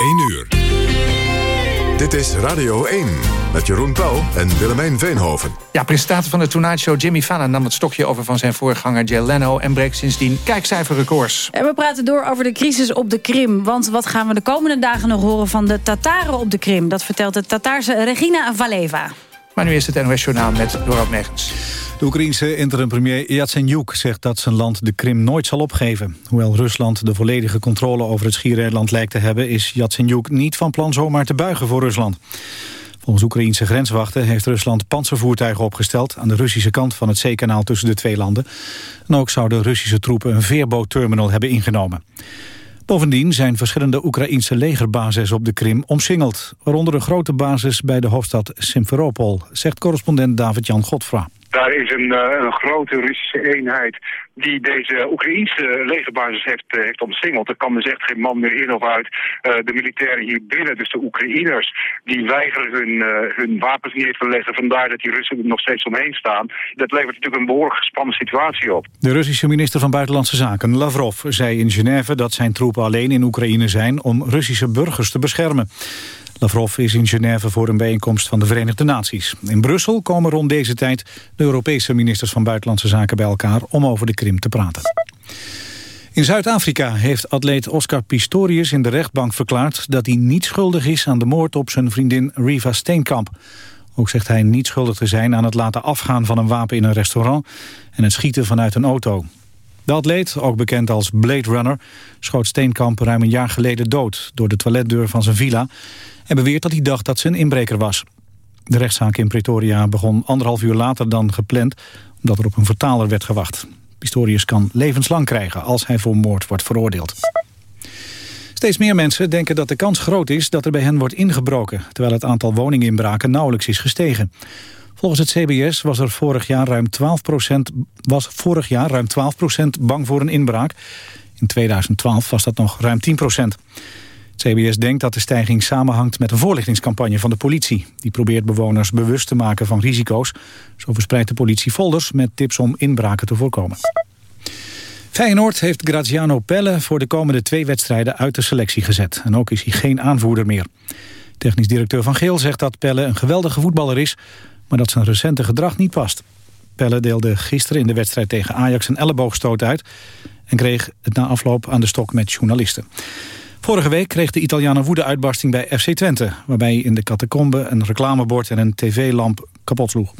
1 uur. Dit is Radio 1 met Jeroen Pauw en Willemijn Veenhoven. Ja, presentator van de Tonight Show Jimmy Fallon nam het stokje over van zijn voorganger Jay Leno... en breekt sindsdien kijkcijferrecords. En we praten door over de crisis op de Krim. Want wat gaan we de komende dagen nog horen van de Tataren op de Krim? Dat vertelt de Tataarse Regina Valeva. Nu is het NOS Journaal met Dorot Megens. De Oekraïense interim-premier Yatsenyuk zegt dat zijn land de Krim nooit zal opgeven. Hoewel Rusland de volledige controle over het schiereiland lijkt te hebben... is Yatsenyuk niet van plan zomaar te buigen voor Rusland. Volgens Oekraïense grenswachten heeft Rusland panzervoertuigen opgesteld... aan de Russische kant van het zeekanaal tussen de twee landen. En ook zouden Russische troepen een veerbootterminal hebben ingenomen. Bovendien zijn verschillende Oekraïense legerbases op de Krim omsingeld. Waaronder een grote basis bij de hoofdstad Simferopol, zegt correspondent David-Jan Godfra. Daar is een, uh, een, grote Russische eenheid die deze Oekraïnse legerbasis heeft, uh, heeft omsingeld. Er kan dus echt geen man meer in of uit. Uh, de militairen hier binnen, dus de Oekraïners, die weigeren hun, hun wapens neer te leggen. Vandaar dat die Russen er nog steeds omheen staan. Dat levert natuurlijk een behoorlijk gespannen situatie op. De Russische minister van Buitenlandse Zaken, Lavrov, zei in Genève dat zijn troepen alleen in Oekraïne zijn om Russische burgers te beschermen. Lavrov is in Genève voor een bijeenkomst van de Verenigde Naties. In Brussel komen rond deze tijd de Europese ministers van Buitenlandse Zaken bij elkaar om over de Krim te praten. In Zuid-Afrika heeft atleet Oscar Pistorius in de rechtbank verklaard dat hij niet schuldig is aan de moord op zijn vriendin Riva Steenkamp. Ook zegt hij niet schuldig te zijn aan het laten afgaan van een wapen in een restaurant en het schieten vanuit een auto. De atleet, ook bekend als Blade Runner, schoot Steenkamp ruim een jaar geleden dood door de toiletdeur van zijn villa en beweert dat hij dacht dat ze een inbreker was. De rechtszaak in Pretoria begon anderhalf uur later dan gepland... omdat er op een vertaler werd gewacht. Pistorius kan levenslang krijgen als hij voor moord wordt veroordeeld. Steeds meer mensen denken dat de kans groot is dat er bij hen wordt ingebroken... terwijl het aantal woninginbraken nauwelijks is gestegen. Volgens het CBS was er vorig jaar ruim 12, was vorig jaar ruim 12% bang voor een inbraak. In 2012 was dat nog ruim 10% CBS denkt dat de stijging samenhangt met een voorlichtingscampagne van de politie. Die probeert bewoners bewust te maken van risico's. Zo verspreidt de politie folders met tips om inbraken te voorkomen. Feyenoord heeft Graziano Pelle voor de komende twee wedstrijden uit de selectie gezet. En ook is hij geen aanvoerder meer. Technisch directeur Van Geel zegt dat Pelle een geweldige voetballer is... maar dat zijn recente gedrag niet past. Pelle deelde gisteren in de wedstrijd tegen Ajax een elleboogstoot uit... en kreeg het na afloop aan de stok met journalisten. Vorige week kreeg de Italiaan een woede-uitbarsting bij FC Twente... waarbij in de catacombe een reclamebord en een tv-lamp kapot sloeg.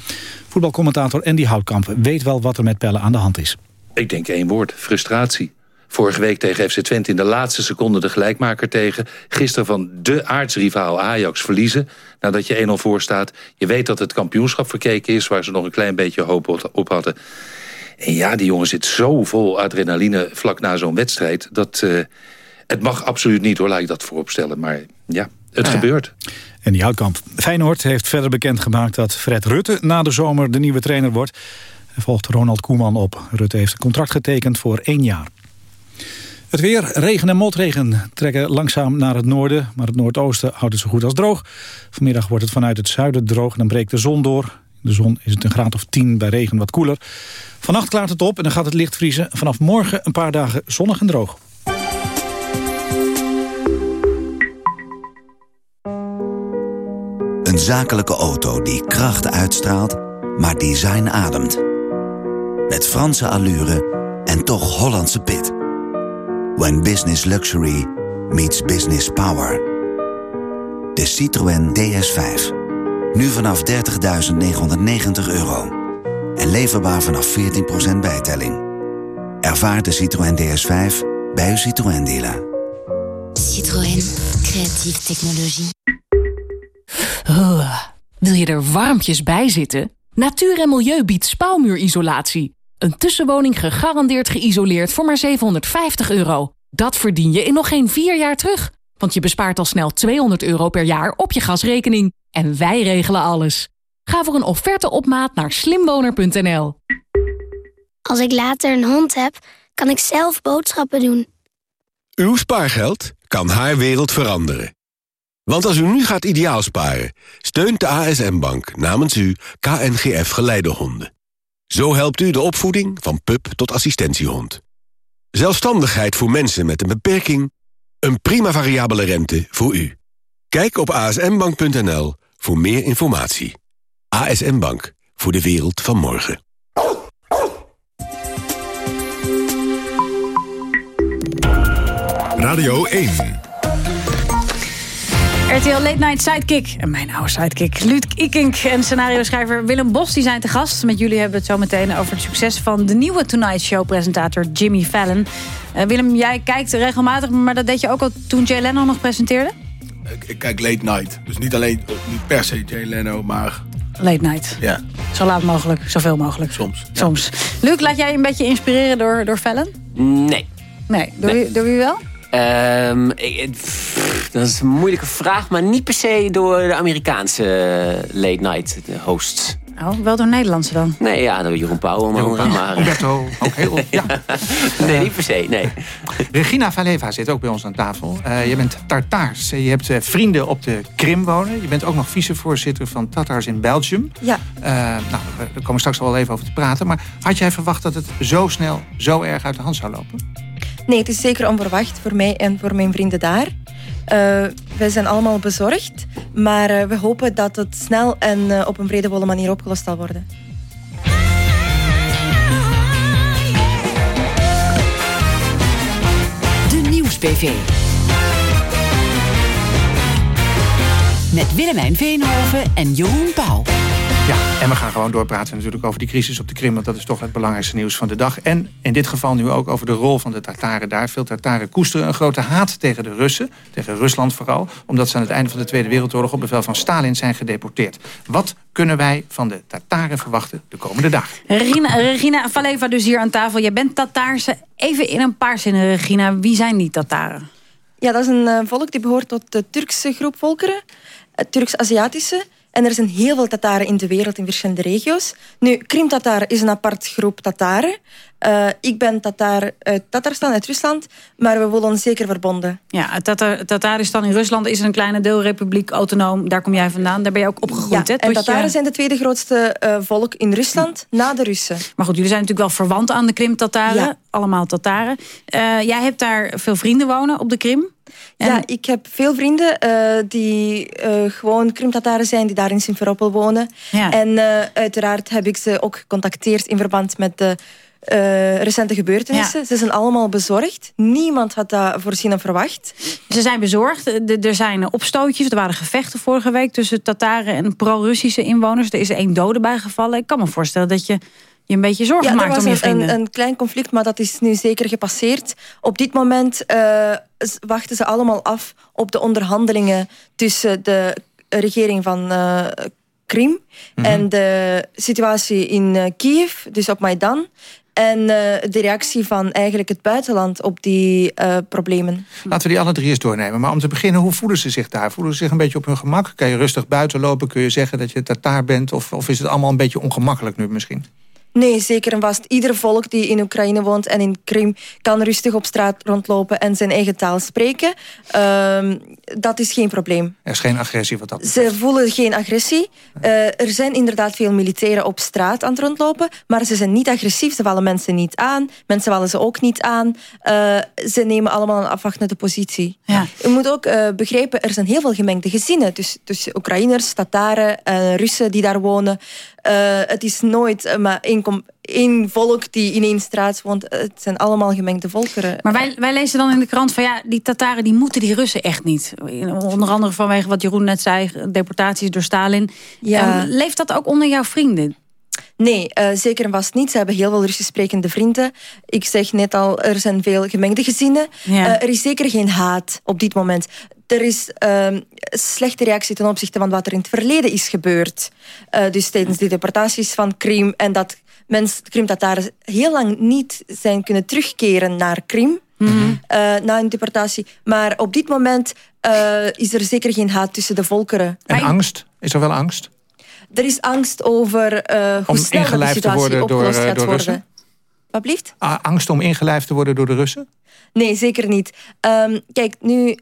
Voetbalcommentator Andy Houtkamp weet wel wat er met Pelle aan de hand is. Ik denk één woord, frustratie. Vorige week tegen FC Twente in de laatste seconde de gelijkmaker tegen. Gisteren van de aardsrivaal Ajax verliezen. Nadat je 1-0 voor staat. Je weet dat het kampioenschap verkeken is... waar ze nog een klein beetje hoop op hadden. En ja, die jongen zit zo vol adrenaline vlak na zo'n wedstrijd... dat... Uh, het mag absoluut niet hoor, laat ik dat vooropstellen. Maar ja, het gebeurt. En die houtkamp. Feyenoord heeft verder bekendgemaakt dat Fred Rutte na de zomer de nieuwe trainer wordt. Hij volgt Ronald Koeman op. Rutte heeft een contract getekend voor één jaar. Het weer, regen en motregen trekken langzaam naar het noorden... maar het noordoosten houdt het zo goed als droog. Vanmiddag wordt het vanuit het zuiden droog en dan breekt de zon door. In de zon is het een graad of 10, bij regen wat koeler. Vannacht klaart het op en dan gaat het licht vriezen. Vanaf morgen een paar dagen zonnig en droog. Een zakelijke auto die kracht uitstraalt, maar design ademt. Met Franse allure en toch Hollandse pit. When business luxury meets business power. De Citroën DS5. Nu vanaf 30.990 euro. En leverbaar vanaf 14% bijtelling. Ervaar de Citroën DS5 bij uw Citroën dealer. Citroën. Creatieve technologie. Wil je er warmpjes bij zitten? Natuur en Milieu biedt spouwmuurisolatie. Een tussenwoning gegarandeerd geïsoleerd voor maar 750 euro. Dat verdien je in nog geen vier jaar terug. Want je bespaart al snel 200 euro per jaar op je gasrekening. En wij regelen alles. Ga voor een offerte op maat naar slimwoner.nl. Als ik later een hond heb, kan ik zelf boodschappen doen. Uw spaargeld kan haar wereld veranderen. Want als u nu gaat ideaal sparen, steunt de ASM-bank namens u KNGF Geleidehonden. Zo helpt u de opvoeding van pup tot assistentiehond. Zelfstandigheid voor mensen met een beperking Een prima variabele rente voor u. Kijk op asmbank.nl voor meer informatie. ASM Bank, voor de wereld van morgen. Radio 1. RTL Late Night Sidekick. En mijn oude sidekick Luc Ikink en scenario-schrijver Willem Bos... die zijn te gast. Met jullie hebben we het zo meteen over het succes... van de nieuwe Tonight Show-presentator Jimmy Fallon. Uh, Willem, jij kijkt regelmatig... maar dat deed je ook al toen Jay Leno nog presenteerde? Ik, ik kijk Late Night. Dus niet alleen, niet per se Jay Leno, maar... Late Night. Ja. Zo laat mogelijk, zoveel mogelijk. Soms. Soms. Luc, laat jij je een beetje inspireren door, door Fallon? Nee. Nee, door, Wie, door wie wel? Um, pff, dat is een moeilijke vraag, maar niet per se door de Amerikaanse late night hosts. Oh, wel door Nederlandse dan? Nee, ja, door Jeroen Pauw. andere, Maar... Roberto, ook heel... Ja. nee, niet per se, nee. Regina Valeva zit ook bij ons aan tafel. Uh, je bent Tartaars. Je hebt uh, vrienden op de Krim wonen. Je bent ook nog vicevoorzitter van Tatars in Belgium. Ja. Uh, nou, daar komen we straks al wel even over te praten. Maar had jij verwacht dat het zo snel, zo erg uit de hand zou lopen? Nee, het is zeker onverwacht voor mij en voor mijn vrienden daar. Uh, wij zijn allemaal bezorgd, maar uh, we hopen dat het snel en uh, op een vredevolle manier opgelost zal worden. De Nieuws-PV. Met Willemijn Veenhoven en Jeroen Pauw. Ja, en we gaan gewoon doorpraten natuurlijk over die crisis op de Krim... want dat is toch het belangrijkste nieuws van de dag. En in dit geval nu ook over de rol van de Tataren daar. Veel Tataren koesteren een grote haat tegen de Russen, tegen Rusland vooral... omdat ze aan het einde van de Tweede Wereldoorlog... op bevel van Stalin zijn gedeporteerd. Wat kunnen wij van de Tataren verwachten de komende dagen? Regina, Regina Valeva dus hier aan tafel. Jij bent Tataarse. Even in een paar zinnen, Regina. Wie zijn die Tataren? Ja, dat is een uh, volk die behoort tot de Turkse groep volkeren. Turks-Aziatische... En er zijn heel veel Tataren in de wereld in verschillende regio's. Nu, Krim-Tataren is een apart groep Tataren. Uh, ik ben Tataar uit Tatarstan, uit Rusland. Maar we voelen ons zeker verbonden. Ja, Tatar Tataristan in Rusland is een kleine deelrepubliek, autonoom. Daar kom jij vandaan. Daar ben je ook opgegroeid. Ja, hè, en Tataren je... zijn de tweede grootste uh, volk in Rusland, ja. na de Russen. Maar goed, jullie zijn natuurlijk wel verwant aan de Krim-Tataren. Ja. Allemaal Tataren. Uh, jij hebt daar veel vrienden wonen op de Krim. En... Ja, ik heb veel vrienden uh, die uh, gewoon Krim-Tataren zijn... die daar in Simferopol wonen. Ja. En uh, uiteraard heb ik ze ook gecontacteerd... in verband met de recente gebeurtenissen. Ja. Ze zijn allemaal bezorgd. Niemand had dat voorzien of verwacht. Ze zijn bezorgd. Er zijn opstootjes. Er waren gevechten vorige week... tussen Tataren en pro-Russische inwoners. Er is één dode bijgevallen. Ik kan me voorstellen dat je je een beetje zorgen ja, maakt om je een, vrienden. Een, een klein conflict, maar dat is nu zeker gepasseerd. Op dit moment uh, wachten ze allemaal af op de onderhandelingen tussen de regering van uh, Krim mm -hmm. en de situatie in uh, Kiev, dus op Maidan. En de reactie van eigenlijk het buitenland op die problemen. Laten we die alle drie eens doornemen. Maar om te beginnen, hoe voelen ze zich daar? Voelen ze zich een beetje op hun gemak? Kan je rustig buiten lopen? Kun je zeggen dat je Tataar bent? Of, of is het allemaal een beetje ongemakkelijk nu misschien? Nee, zeker en vast. Ieder volk die in Oekraïne woont en in Krim... kan rustig op straat rondlopen en zijn eigen taal spreken. Uh, dat is geen probleem. Er is geen agressie wat dat betreft. Ze voelen geen agressie. Uh, er zijn inderdaad veel militairen op straat aan het rondlopen... maar ze zijn niet agressief, ze vallen mensen niet aan. Mensen vallen ze ook niet aan. Uh, ze nemen allemaal een afwachtende positie. Ja. Je moet ook uh, begrijpen, er zijn heel veel gemengde gezinnen. Dus, dus Oekraïners, Tataren, Russen die daar wonen... het is nooit maar één één volk die in één straat woont. Het zijn allemaal gemengde volkeren. Maar wij, wij lezen dan in de krant van ja, die Tataren die moeten die Russen echt niet. Onder andere vanwege wat Jeroen net zei, deportaties door Stalin. Ja. Um, leeft dat ook onder jouw vrienden? Nee, uh, zeker en vast niet. Ze hebben heel veel Russisch sprekende vrienden. Ik zeg net al, er zijn veel gemengde gezinnen. Ja. Uh, er is zeker geen haat op dit moment. Er is uh, slechte reactie ten opzichte van wat er in het verleden is gebeurd. Uh, dus tijdens de deportaties van Krim. En dat mensen, Krim-Tataren, heel lang niet zijn kunnen terugkeren naar Krim. Mm -hmm. uh, na een deportatie. Maar op dit moment is er zeker geen haat tussen de volkeren. En angst? Is er wel angst? Er is angst over uh, hoe om snel de situatie opgelost gaat door worden. Wat blieft? Ah, angst om ingelijfd te worden door de Russen? Nee, zeker niet. Um, kijk, nu,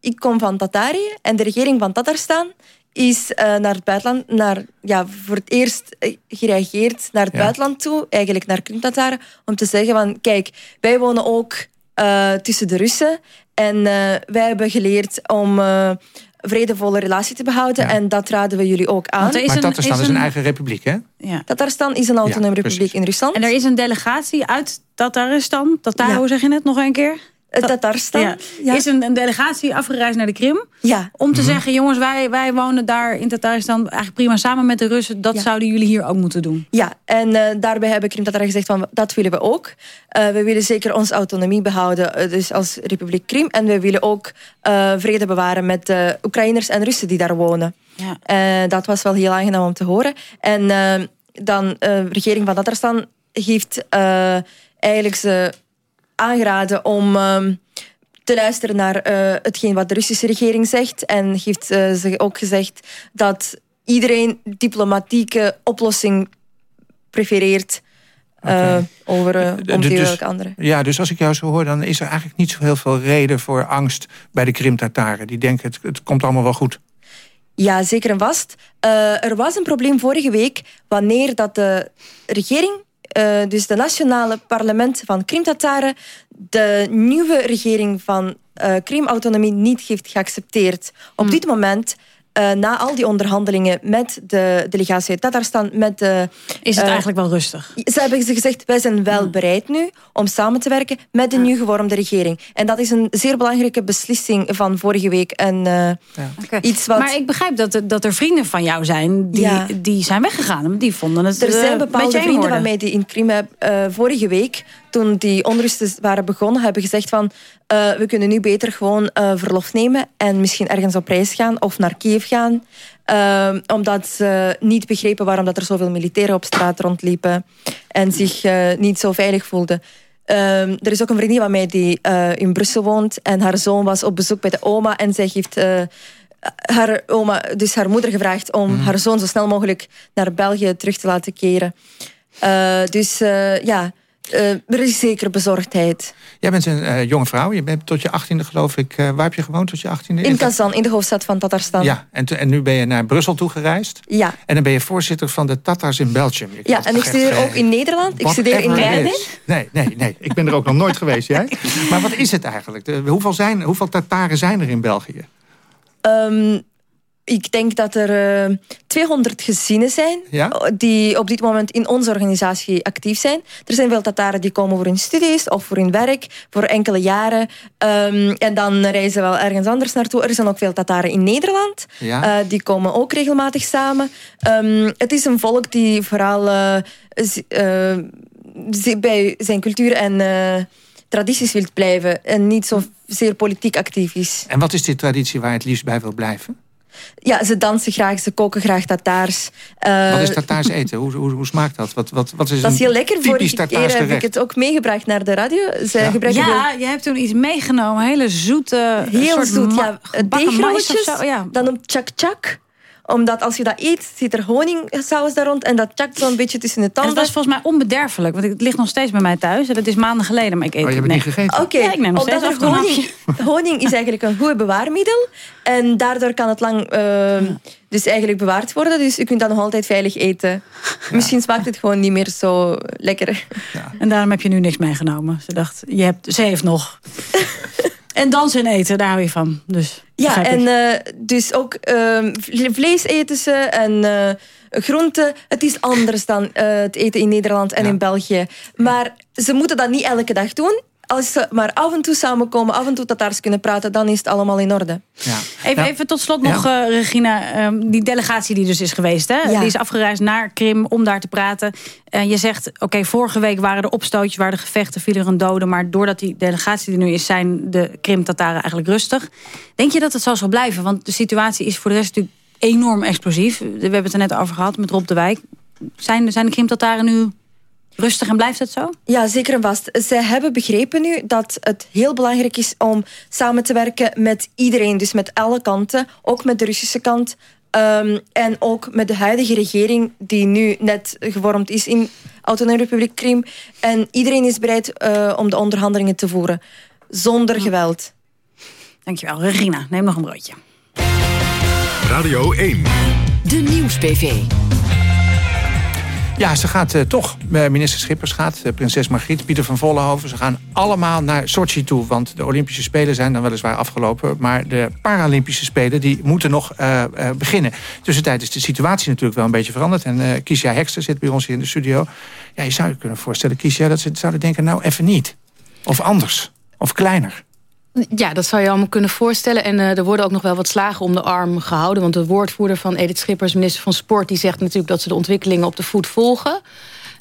ik kom van Tatarië en de regering van Tatarstan is uh, naar het buitenland, naar, ja, voor het eerst gereageerd naar het Ja. buitenland toe, eigenlijk naar Krim-Tataren, om te zeggen van, kijk, wij wonen ook eh, tussen de Russen. En eh, wij hebben geleerd om uh, vredevolle relatie te behouden. En dat raden we jullie ook aan. maar Tatarstan is een, eigen republiek, hè? Ja. Tatarstan is een autonome republiek in Rusland. En er is een delegatie uit Tatarstan. Tatar, hoe zeg je het nog een keer? Tatarstan. Ja. Ja. Is een, een, delegatie afgereisd naar de Krim. Ja. Om te zeggen, jongens, wij, wij wonen daar in Tatarstan eigenlijk prima samen met de Russen. Dat zouden jullie hier ook moeten doen. Ja, en uh, daarbij hebben Krim-Tatar gezegd van dat willen we ook. Uh, we willen zeker onze autonomie behouden, uh, dus als Republiek Krim. En we willen ook vrede bewaren met de Oekraïners en Russen die daar wonen. Ja. dat was wel heel aangenaam om te horen. En dan de regering van Tatarstan heeft eigenlijk ze aangeraden om uh, te luisteren naar uh, hetgeen wat de Russische regering zegt. En heeft uh, ze ook gezegd dat iedereen diplomatieke oplossing prefereert. Okay. over om die dus, andere. Ja, dus als ik jou zo hoor, dan is er eigenlijk niet zo heel veel reden voor angst bij de Krim-Tataren. Die denken, het, het komt allemaal wel goed. Ja, zeker en vast. Er was een probleem vorige week wanneer dat de regering uh, dus de nationale parlement van Krim-Tataren de nieuwe regering van uh, Krim-autonomie niet heeft geaccepteerd. Op hmm. dit moment uh, na al die onderhandelingen met de delegatie uit Tatarstan... Met de, is het uh, eigenlijk wel rustig? Ze hebben gezegd, wij zijn wel ja. bereid nu om samen te werken met de ja. nieuw gevormde regering. En dat is een zeer belangrijke beslissing van vorige week. En, uh, ja. okay. iets wat... Maar ik begrijp dat er, dat er vrienden van jou zijn die, die zijn weggegaan. Die vonden het Er zijn bepaalde vrienden van mij die in Krim vorige week toen die onrusten waren begonnen, hebben gezegd van uh, we kunnen nu beter gewoon uh, verlof nemen en misschien ergens op reis gaan of naar Kiev gaan. Uh, omdat ze niet begrepen waarom dat er zoveel militairen op straat rondliepen en zich niet zo veilig voelden. Ehm, er is ook een vriendin van mij die in Brussel woont en haar zoon was op bezoek bij de oma en zij heeft haar oma, dus haar moeder gevraagd om mm. haar zoon zo snel mogelijk naar België terug te laten keren. dus ja, uh, er is zeker bezorgdheid. Jij bent een uh, jonge vrouw. Je bent tot je achttiende geloof ik. Uh, waar heb je gewoond tot je achttiende? In Kazan, in de hoofdstad van Tatarstan. Ja, en, en nu ben je naar Brussel toegereisd. Ja. En dan ben je voorzitter van de Tatars in Belgium. Ja, en ik studeer ook in Nederland. Ik studeer in Leiden. Nee, nee, nee. Ik ben er ook nog nooit geweest, jij? Maar wat is het eigenlijk? De, hoeveel, zijn, hoeveel Tataren zijn er in België? Um, ik denk dat er uh, 200 gezinnen zijn ja? die op dit moment in onze organisatie actief zijn. Er zijn veel Tataren die komen voor hun studies of voor hun werk, voor enkele jaren. Um, en dan reizen ze wel ergens anders naartoe. Er zijn ook veel Tataren in Nederland. Ja? Uh, die komen ook regelmatig samen. Um, het is een volk die vooral uh, bij zijn cultuur en tradities wil blijven en niet zo zeer politiek actief is. En wat is die traditie waar je het liefst bij wil blijven? Ja, ze dansen graag, ze koken graag Tataars. Uh, wat is Tataars eten? Hoe, hoe, hoe smaakt dat? Wat, wat, wat is dat is heel lekker. Vorige keer heb ik het ook meegebracht naar de radio. Ze ja, ja je hebt toen iets meegenomen. Hele zoete... Heel soort zoet, ja. Deegrolletjes, ja. dan op chak chak omdat als je dat eet, zit er honingsaus daar rond. En dat chakt zo'n beetje tussen de tanden. En dat is volgens mij onbederfelijk. Want het ligt nog steeds bij mij thuis. En dat is maanden geleden. Maar ik eet oh, je hebt het niet gegeten? Oké, okay. ja, omdat honing, honing is eigenlijk een goed bewaarmiddel. En daardoor kan het lang uh, dus eigenlijk bewaard worden. Dus je kunt dat nog altijd veilig eten. Ja. Misschien smaakt het gewoon niet meer zo lekker. Ja. En daarom heb je nu niks meegenomen. Ze dacht, je hebt, ze heeft nog. En dansen en eten, daar je van. Dus, ja, en uh, dus ook uh, vlees eten ze en uh, groenten. Het is anders dan uh, het eten in Nederland en ja. in België. Maar ze moeten dat niet elke dag doen als ze maar af en toe samenkomen, af en toe Tataars kunnen praten, dan is het allemaal in orde. Ja. Even, ja. even tot slot nog, ja. uh, Regina, um, die delegatie die dus is geweest. Hè? Die is afgereisd naar Krim om daar te praten. Uh, je zegt, oké, okay, vorige week waren er opstootjes, waren er gevechten, vielen er een doden. Maar doordat die delegatie er nu is, zijn de Krim-Tataren eigenlijk rustig. Denk je dat het zo zal blijven? Want de situatie is voor de rest natuurlijk enorm explosief. We hebben het er net over gehad met Rob de Wijk. Zijn, zijn de Krim-Tataren nu rustig en blijft het zo? Ja, zeker en vast. Zij hebben begrepen nu dat het heel belangrijk is om samen te werken met iedereen. Dus met alle kanten, ook met de Russische kant. Um, en ook met de huidige regering die nu net gevormd is in Autonome Republiek Krim. En iedereen is bereid uh, om de onderhandelingen te voeren. Zonder geweld. Dankjewel. Regina, neem nog een broodje. Radio 1. De Nieuws-PV. Ja, ze gaat uh, toch. Uh, minister Schippers gaat, uh, prinses Margriet, Pieter van Vollenhoven. Ze gaan allemaal naar Sochi toe. Want de Olympische Spelen zijn dan weliswaar afgelopen. Maar de Paralympische Spelen die moeten nog beginnen. Tussentijd is de situatie natuurlijk wel een beetje veranderd. En uh, Kiesja Hekster zit bij ons hier in de studio. Ja, je zou je kunnen voorstellen, Kiesja, dat ze zouden denken... nou, even niet. Of anders. Of kleiner. Ja, dat zou je allemaal kunnen voorstellen. En uh, er worden ook nog wel wat slagen om de arm gehouden. Want de woordvoerder van Edith Schippers, minister van Sport... die zegt natuurlijk dat ze de ontwikkelingen op de voet volgen.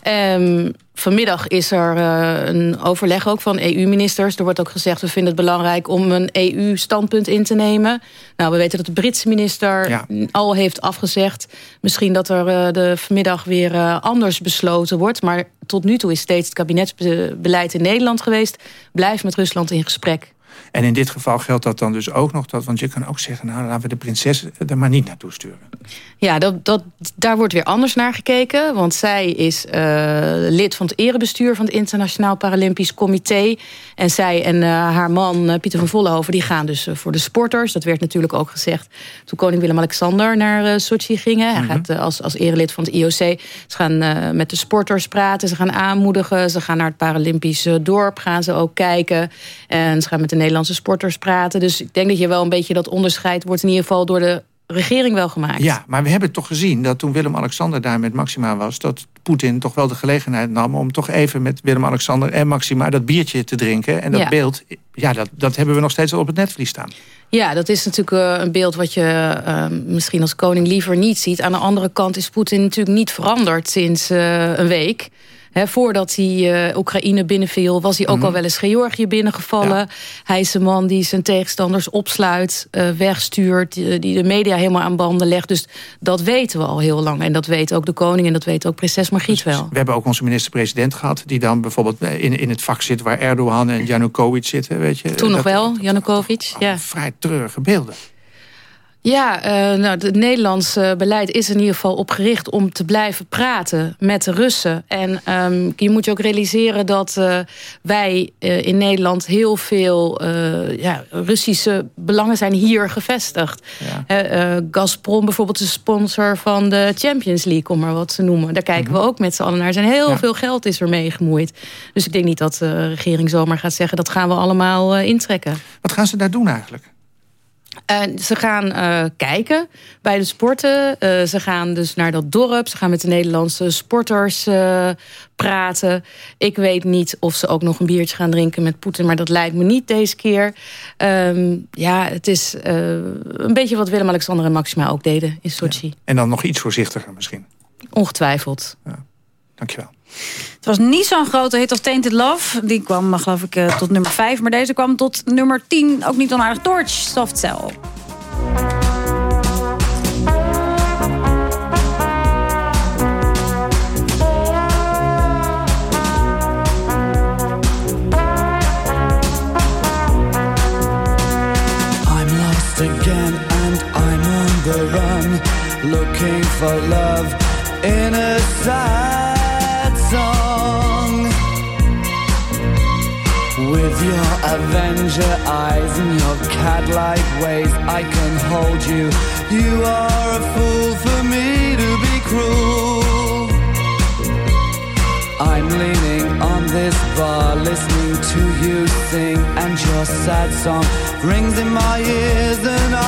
Um, vanmiddag is er uh, een overleg ook van EU-ministers. Er wordt ook gezegd, we vinden het belangrijk om een EU-standpunt in te nemen. Nou, we weten dat de Britse minister ja. al heeft afgezegd. Misschien dat er uh, de vanmiddag weer uh, anders besloten wordt. Maar tot nu toe is steeds het kabinetsbeleid in Nederland geweest. Blijf met Rusland in gesprek. En in dit geval geldt dat dan dus ook nog. Dat, want je kan ook zeggen, nou laten we de prinses er maar niet naartoe sturen. Ja, dat, dat, daar wordt weer anders naar gekeken. Want zij is uh, lid van het erebestuur van het Internationaal Paralympisch Comité. En zij en uh, haar man uh, Pieter van Vollenhoven... die gaan dus voor de sporters. Dat werd natuurlijk ook gezegd toen koning Willem-Alexander naar Sochi gingen. Hij mm -hmm. gaat als, als erelid van het IOC. Ze gaan met de sporters praten, ze gaan aanmoedigen. Ze gaan naar het Paralympisch dorp, gaan ze ook kijken. En ze gaan met de Nederlandse sporters praten. Dus ik denk dat je wel een beetje dat onderscheid wordt... in ieder geval door de regering wel gemaakt. Ja, maar we hebben toch gezien dat toen Willem-Alexander daar met Maxima was... dat Poetin toch wel de gelegenheid nam om toch even met Willem-Alexander en Maxima... dat biertje te drinken. En dat ja. beeld, ja, dat, dat hebben we nog steeds op het netvlies staan. Ja, dat is natuurlijk een beeld wat je uh, misschien als koning liever niet ziet. Aan de andere kant is Poetin natuurlijk niet veranderd sinds uh, een week... He, voordat hij uh, Oekraïne binnenviel, was hij ook mm -hmm. al wel eens Georgië binnengevallen. Ja. Hij is een man die zijn tegenstanders opsluit, uh, wegstuurt... Die, die, de media helemaal aan banden legt. Dus dat weten we al heel lang. En dat weet ook de koning en dat weet ook prinses Margriet dus, wel. We hebben ook onze minister-president gehad... die dan bijvoorbeeld in, in het vak zit waar Erdogan en Janukovic zitten. Weet je, Toen dat, nog wel, Janukovic. Ja. Vrij treurige beelden. Ja, uh, nou, het Nederlandse beleid is in ieder geval opgericht om te blijven praten met de Russen. En um, je moet je ook realiseren dat uh, wij uh, in Nederland heel veel ja, Russische belangen zijn hier gevestigd. Ja. Gazprom bijvoorbeeld is sponsor van de Champions League, om maar wat te noemen. Daar kijken mm -hmm. we ook met z'n allen naar. Er zijn heel ja. veel geld is er mee gemoeid. Dus ik denk niet dat de regering zomaar gaat zeggen dat gaan we allemaal intrekken. Wat gaan ze daar doen eigenlijk? Uh, ze gaan uh, kijken bij de sporten. Uh, ze gaan dus naar dat dorp. Ze gaan met de Nederlandse sporters praten. Ik weet niet of ze ook nog een biertje gaan drinken met Poetin... maar dat lijkt me niet deze keer. Um, ja, het is een beetje wat Willem-Alexander en Maxima ook deden in Sochi. Ja. En dan nog iets voorzichtiger misschien? Ongetwijfeld. Ja. Dankjewel. Het was niet zo'n grote hit als Tainted Love. Die kwam, geloof ik, uh, tot nummer 5. Maar deze kwam tot nummer 10. Ook niet onaardig. Torch, Soft Cell. looking for love in a sad with your avenger eyes and your cat-like ways I can hold you. You are a fool for me to be cruel. I'm leaning on this bar listening to you sing and your sad song rings in my ears and I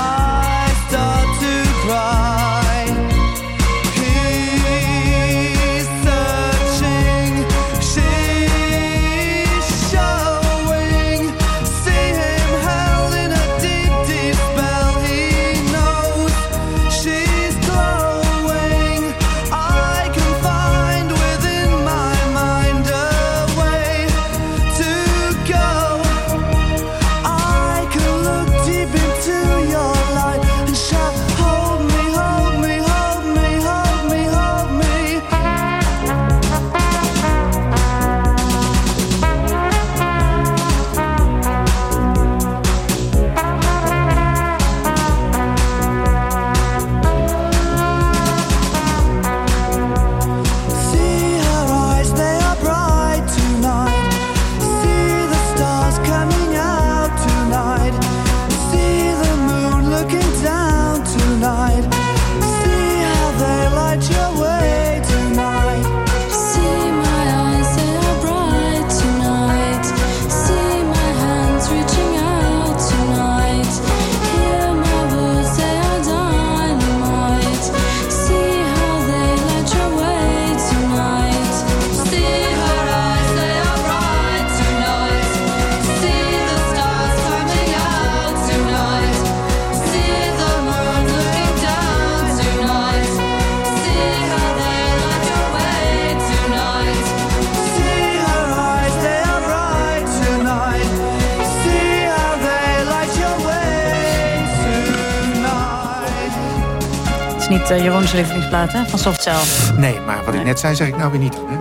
hè? van Soft Cell. Nee, maar wat ik net zei, zeg ik nou weer niet. Hè?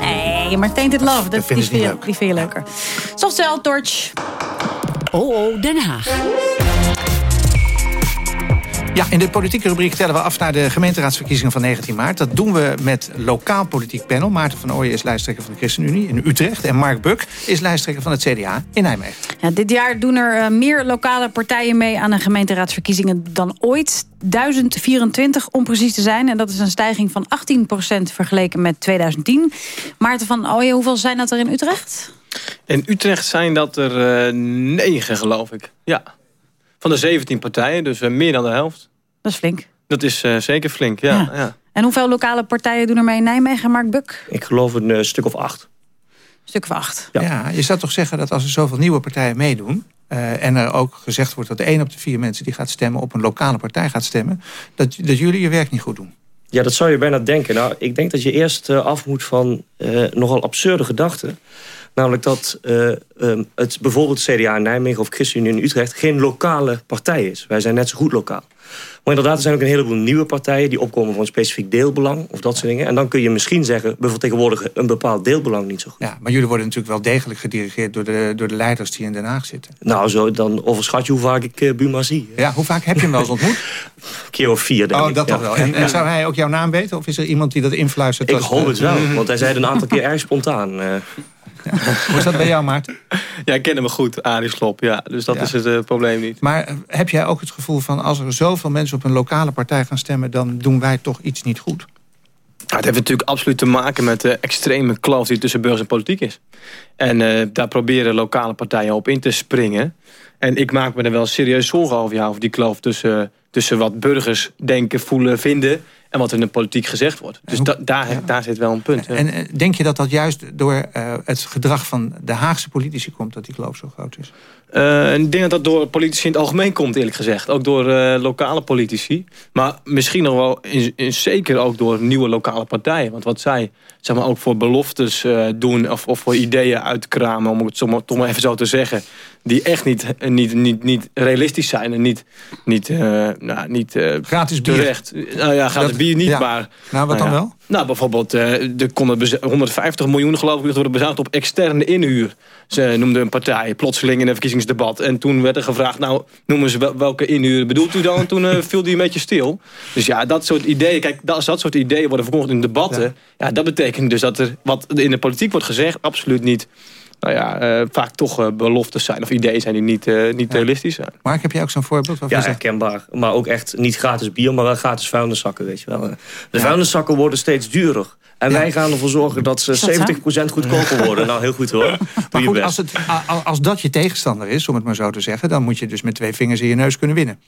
Nee, maar Tainted Love, dat, Dat die, vind niet je, leuk. die vind je leuker. Soft Cell, Torch. Oh, oh, Den Haag. Ja, in de politieke rubriek tellen we af naar de gemeenteraadsverkiezingen van 19 maart. Dat doen we met lokaal politiek panel. Maarten van Ooyen is lijsttrekker van de ChristenUnie in Utrecht. En Mark Buk is lijsttrekker van het CDA in Nijmegen. Ja, dit jaar doen er eh, meer lokale partijen mee aan de gemeenteraadsverkiezingen dan ooit. 1024 om precies te zijn. En dat is een stijging van 18% vergeleken met 2010. Maarten van Ooyen, hoeveel zijn dat er in Utrecht? In Utrecht zijn dat er eh, negen, geloof ik. Ja. Van de 17 partijen, dus eh, meer dan de helft. Dat is flink. Dat is eh, zeker flink, ja. Ja. ja. En hoeveel lokale partijen doen er mee in Nijmegen, Mark Buk? Ik geloof een eh, stuk of acht. Stuk of acht. Ja. je zou toch zeggen dat als er zoveel nieuwe partijen meedoen... eh, en er ook gezegd wordt dat één op de vier mensen die gaat stemmen... op een lokale partij gaat stemmen... dat, dat jullie je werk niet goed doen. Ja, dat zou je bijna denken. Nou, ik denk dat je eerst af moet van eh, nogal absurde gedachten. Namelijk dat eh, ehm, het bijvoorbeeld CDA in Nijmegen of ChristenUnie in Utrecht... geen lokale partij is. Wij zijn net zo goed lokaal. Maar inderdaad, er zijn ook een heleboel nieuwe partijen... die opkomen voor een specifiek deelbelang of dat soort dingen. En dan kun je misschien zeggen... we vertegenwoordigen een bepaald deelbelang niet zo goed. Ja, maar jullie worden natuurlijk wel degelijk gedirigeerd... door de, door de leiders die in Den Haag zitten. Nou, zo, dan overschat je hoe vaak ik eh, Buma zie. Ja, hoe vaak heb je hem wel eens ontmoet? Een keer of vier, denk Oh, ik. dat Ja. toch wel. En, en zou hij ook jouw naam weten? Of is er iemand die dat influistert? Ik hoop het wel, want hij zei het een aantal keer erg spontaan. Hoe is dat bij jou, Maarten? Ja, ik ken hem goed, Arie Slop. Ja, dus dat Ja. is het eh, probleem niet. Maar eh, heb jij ook het gevoel van... als er zoveel mensen op een lokale partij gaan stemmen... dan doen wij toch iets niet goed? Het heeft natuurlijk absoluut te maken met de extreme kloof die tussen burgers en politiek is. En eh, daar proberen lokale partijen op in te springen. En ik maak me er wel serieus zorgen over, ja, over die kloof tussen, tussen wat burgers denken, voelen, vinden... en wat in de politiek gezegd wordt. Dus da- daar, daar zit wel een punt. ja. En eh, denk je dat dat juist door eh, het gedrag van de Haagse politici komt... dat die kloof zo groot is? En ik denk dat dat door politici in het algemeen komt, eerlijk gezegd. Ook door lokale politici. Maar misschien nog wel, in, in- zeker ook door nieuwe lokale partijen. Want wat zij zeg maar, ook voor beloftes doen... Of, of voor ideeën uitkramen, om het maar- toch maar even zo te zeggen... die echt niet, niet, niet, niet realistisch zijn en niet, niet, eh, nou, niet eh, Gratis bier. terecht. Nou ja, gratis Dat- bier niet, ja. maar... Nou, wat dan ja. wel? Nou, bijvoorbeeld, eh er konden beza- 150 miljoen geloof ik worden bezuinigd op externe inhuur. Ze noemden een partij plotseling in een verkiezingsdebat. En toen werd er gevraagd, nou, noemen ze wel- welke inhuur bedoelt u dan? En toen viel die een beetje stil. Dus ja, dat soort ideeën, kijk, dat- als dat soort ideeën worden verkondigd in debatten... Ja. dat betekent dus dat er wat in de politiek wordt gezegd... absoluut niet, nou ja, eh, vaak toch eh, beloftes zijn... of ideeën zijn die niet, eh, niet realistisch zijn. Mark, heb jij ook zo'n voorbeeld? waarvan Ja, je zegt, herkenbaar. Maar ook echt niet gratis bier, maar wel gratis vuilniszakken, weet je wel. De vuilniszakken worden steeds duurder. En wij gaan ervoor zorgen dat ze Is dat zo? 70% goedkoper worden. Nou, heel goed hoor. Doe Maar je goed, best. als, het, als dat je tegenstander is, om het maar zo te zeggen... dan moet je dus met twee vingers in je neus kunnen winnen.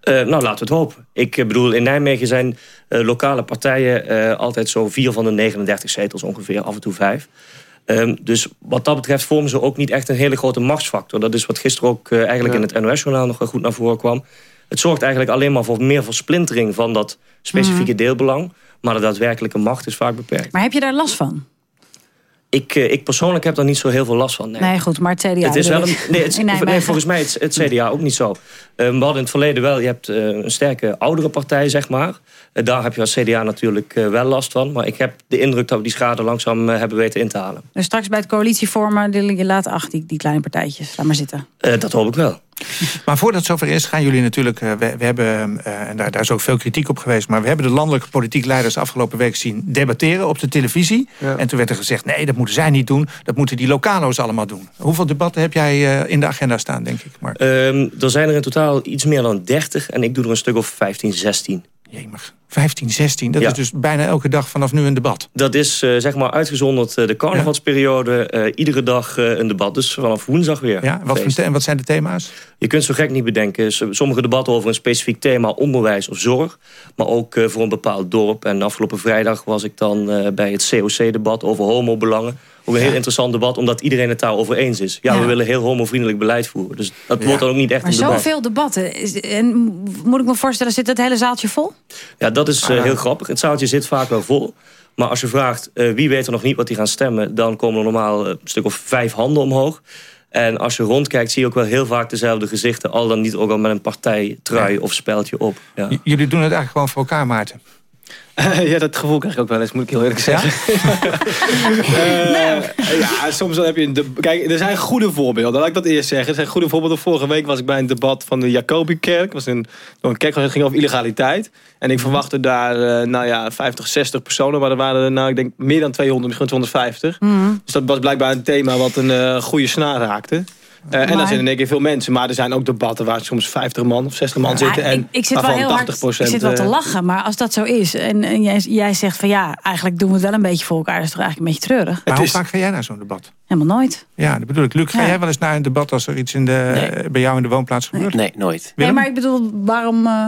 Eh, nou, laten we het hopen. Ik bedoel, in Nijmegen zijn eh, lokale partijen eh, altijd zo vier van de 39 zetels ongeveer, af en toe vijf. Ehm, dus wat dat betreft vormen ze ook niet echt een hele grote machtsfactor. Dat is wat gisteren ook eh, eigenlijk in het NOS-journaal nog wel goed naar voren kwam. Het zorgt eigenlijk alleen maar voor meer versplintering van dat specifieke Mhm. deelbelang. Maar de daadwerkelijke macht is vaak beperkt. Maar heb je daar last van? Ik, eh, ik persoonlijk heb daar niet zo heel veel last van. Nee. Nee, goed, maar het CDA... het is wel een, nee, het, volgens mij is het CDA ook niet zo. Eh, we hadden in het verleden wel, je hebt eh, een sterke oudere partij, zeg maar. Eh, daar heb je als CDA natuurlijk wel last van. Maar ik heb de indruk dat we die schade langzaam hebben weten in te halen. Dus straks bij het coalitievormen, je laat acht, die, die kleine partijtjes. Laat maar zitten. Dat hoop ik wel. Maar voordat het zover is, gaan jullie natuurlijk... eh, we, we hebben, eh, en daar, daar is ook veel kritiek op geweest... maar we hebben de landelijke politiek leiders afgelopen week zien debatteren op de televisie. En toen werd er gezegd, nee, dat moeten zij niet doen. Dat moeten die lokalo's allemaal doen. Hoeveel debatten heb jij eh, in de agenda staan, denk ik? Mark? Ehm, er zijn er in totaal iets meer dan 30 en ik doe er een stuk of 15, 16. Jemig. 15, 16, dat Ja. is dus bijna elke dag vanaf nu een debat. Dat is eh, zeg maar uitgezonderd eh, de carnavalsperiode. eh, iedere dag eh, een debat. Dus vanaf woensdag weer. Ja, wat, en wat zijn de thema's? Je kunt zo gek niet bedenken. Sommige debatten over een specifiek thema, onderwijs of zorg. Maar ook eh, voor een bepaald dorp. En afgelopen vrijdag was ik dan eh, bij het COC-debat over homobelangen. Ook een heel interessant debat, omdat iedereen het daarover eens is. Ja, Ja. we willen heel homovriendelijk beleid voeren. Dus dat wordt dan ook niet echt Maar een debat. zoveel debatten. En moet ik me voorstellen, zit het hele zaaltje vol? Ja, dat is eh, Ah. heel grappig. Het zaaltje zit vaak wel vol. Maar als je vraagt eh, wie weet er nog niet wat die gaan stemmen... dan komen er normaal eh, een stuk of vijf handen omhoog. En als je rondkijkt zie je ook wel heel vaak dezelfde gezichten. Al dan niet ook al met een partijtrui of speldje op. Ja. Jullie doen het eigenlijk gewoon voor elkaar, Maarten. Ja, dat gevoel krijg ik ook wel eens, moet ik heel eerlijk zeggen. Eh, ja, soms dan heb je een deb- Kijk, er zijn goede voorbeelden. Laat ik dat eerst zeggen. Er zijn goede voorbeelden. Vorige week was ik bij een debat van de Jacobikerk. Het was een, een kerk dat ging over illegaliteit. En ik verwachtte daar, eh, nou ja, 50, 60 personen. Maar er waren er, nou, ik denk, meer dan 200, misschien 250. Dus dat was blijkbaar een thema wat een eh, goede snaar raakte. Eh, en dan zijn er in één keer veel mensen. Maar er zijn ook debatten waar soms 50 man of 60 man zitten. En ik, ik zit wel waarvan heel hard, 80% ik zit wel te eh, lachen, maar als dat zo is... en, en jij, jij zegt van ja, eigenlijk doen we het wel een beetje voor elkaar... dat is toch eigenlijk een beetje treurig? Maar hoe vaak ga jij naar zo'n debat? Helemaal nooit. Ja, dat bedoel ik. Luc, ga Ja. jij wel eens naar een debat als er iets in de, bij jou in de woonplaats gebeurt? Nee, nooit. Nee, maar ik bedoel, waarom, eh,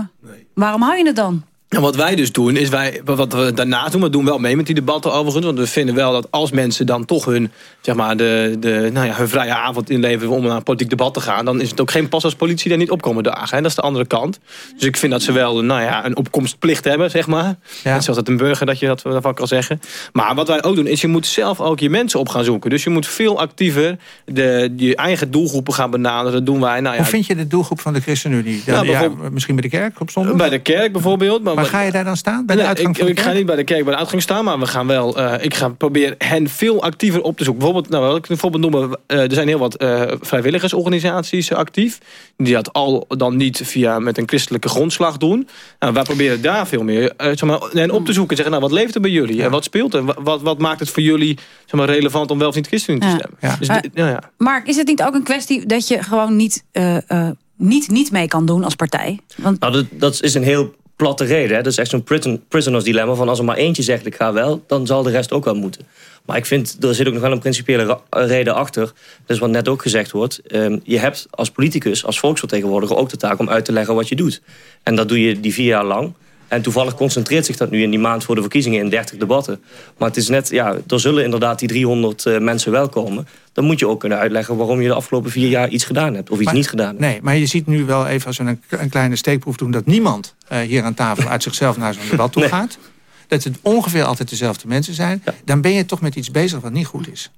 waarom hou je het dan? En wat wij dus doen, is wij, wat we daarna doen, we doen wel mee met die debatten overigens. Want we vinden wel dat als mensen dan toch hun, zeg maar, de, de, nou ja, hun vrije avond inleveren om naar een politiek debat te gaan, dan is het ook geen pas als politie daar niet opkomen dagen. En dat is de andere kant. Dus ik vind dat ze wel nou ja, een opkomstplicht hebben, zeg maar. Net zoals dat een burger dat je dat daarvan kan zeggen. Maar wat wij ook doen, is je moet zelf ook je mensen op gaan zoeken. Dus je moet veel actiever de, je eigen doelgroepen gaan benaderen. Dat doen wij. Nou ja, Hoe vind je de doelgroep van de ChristenUnie? Nou, Ja, misschien bij de kerk op zondag? Bij de kerk bijvoorbeeld. Maar, Maar ga je daar dan staan? Bij de uitgang ik, van de ik ga niet bij de kerk bij de uitgang staan, maar we gaan wel. eh, ik ga proberen hen veel actiever op te zoeken. Bijvoorbeeld, nou, wat ik bijvoorbeeld noemen, eh, er zijn heel wat eh, vrijwilligersorganisaties actief. Die dat al dan niet via met een christelijke grondslag doen. Nou, wij proberen daar veel meer eh, zeg maar, hen op te zoeken. Zeggen, nou, wat leeft er bij jullie? En wat speelt er? Wa- Wat, wat maakt het voor jullie zeg maar, relevant om wel of niet christen te Ja. stemmen? Dus Ja. dit- nou ja. Mark, is het niet ook een kwestie dat je gewoon niet, eh, eh, niet, niet mee kan doen als partij? Want Nou, dat, dat is een heel platte reden. Hè. Dat is echt zo'n prison, prisoners dilemma. Van als er maar eentje zegt ik ga wel, dan zal de rest ook wel moeten. Maar ik vind, er zit ook nog wel een principiële reden achter. Is wat net ook gezegd wordt. Ehm, je hebt als politicus, als volksvertegenwoordiger ook de taak om uit te leggen wat je doet. En dat doe je die vier jaar lang. En toevallig concentreert zich dat nu in die maand voor de verkiezingen in 30 debatten. Maar het is net, ja, er zullen inderdaad die 300 eh, mensen wel komen. Dan moet je ook kunnen uitleggen waarom je de afgelopen vier jaar iets gedaan hebt. Of iets Maar- niet gedaan hebt. Nee, maar je ziet nu wel even als we een, een kleine steekproef doen... dat niemand eh, hier aan tafel uit zichzelf naar zo'n debat toe gaat. Dat het ongeveer altijd dezelfde mensen zijn. Dan ben je toch met iets bezig wat niet goed is.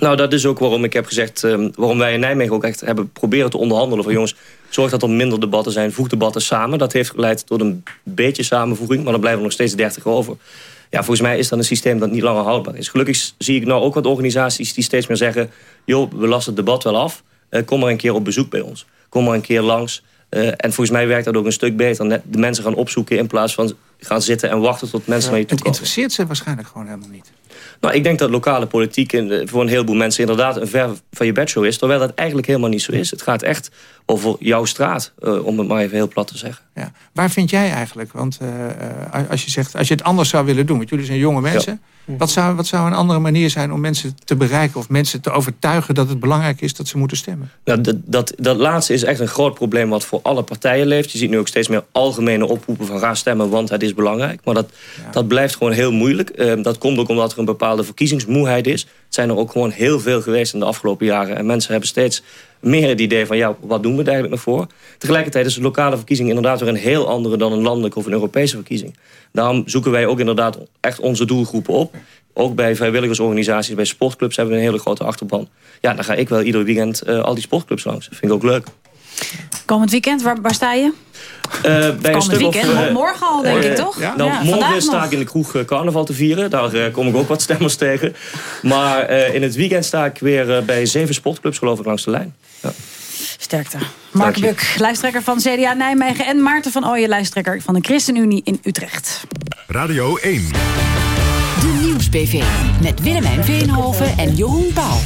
Nou, dat is ook waarom ik heb gezegd... ehm, waarom wij in Nijmegen ook echt hebben proberen te onderhandelen... van jongens, zorg dat er minder debatten zijn. Voeg debatten samen. Dat heeft geleid tot een beetje samenvoeging... maar dan blijven er nog steeds 30 over. Ja, volgens mij is dat een systeem dat niet langer houdbaar is. Gelukkig zie ik nou ook wat organisaties die steeds meer zeggen... joh, we lassen het debat wel af. Eh, kom maar een keer op bezoek bij ons. Kom maar een keer langs. Eh, en volgens mij werkt dat ook een stuk beter. Net de mensen gaan opzoeken in plaats van gaan zitten en wachten tot mensen naar je toe Het komen. interesseert ze waarschijnlijk gewoon helemaal niet. Nou, ik denk dat lokale politiek voor een heleboel mensen inderdaad een ver van je bedshow is. Terwijl dat eigenlijk helemaal niet zo is. Het gaat echt over jouw straat, eh, om het maar even heel plat te zeggen. Ja. Waar vind jij eigenlijk, want eh, eh, als je zegt, als je het anders zou willen doen, want jullie zijn jonge mensen, wat, zou, wat zou een andere manier zijn om mensen te bereiken of mensen te overtuigen dat het belangrijk is dat ze moeten stemmen? Nou, dat, dat, dat laatste is echt een groot probleem wat voor alle partijen leeft. Je ziet nu ook steeds meer algemene oproepen van ga stemmen, want het is belangrijk. Maar dat, dat blijft gewoon heel moeilijk. Eh, dat komt ook omdat er een bepaalde verkiezingsmoeheid is. Het zijn er ook gewoon heel veel geweest in de afgelopen jaren. En mensen hebben steeds meer het idee van ja, wat doen we er eigenlijk nog voor? Tegelijkertijd is de lokale verkiezing inderdaad weer een heel andere dan een landelijke of een Europese verkiezing. Daarom zoeken wij ook inderdaad echt onze doelgroepen op. Ook bij vrijwilligersorganisaties, bij sportclubs hebben we een hele grote achterban. Ja, dan ga ik wel ieder weekend eh, al die sportclubs langs. Dat vind ik ook leuk. Komend weekend, waar, waar sta je? Eh, bij een Komend stuk weekend, of, eh, morgen al, denk ik, eh, toch? Nou, Ja, vandaag morgen sta nog. ik in de kroeg carnaval te vieren. Daar kom ik ook wat stemmers tegen. Maar eh, in het weekend sta ik weer bij zeven sportclubs, geloof ik, langs de lijn. Ja. Sterkte. Mark. Buk, lijsttrekker van CDA Nijmegen... en Maarten van Ooyen, lijsttrekker van de ChristenUnie in Utrecht. Radio 1. De Nieuws-PV. Met Willemijn Veenhoven en Jeroen Pauw.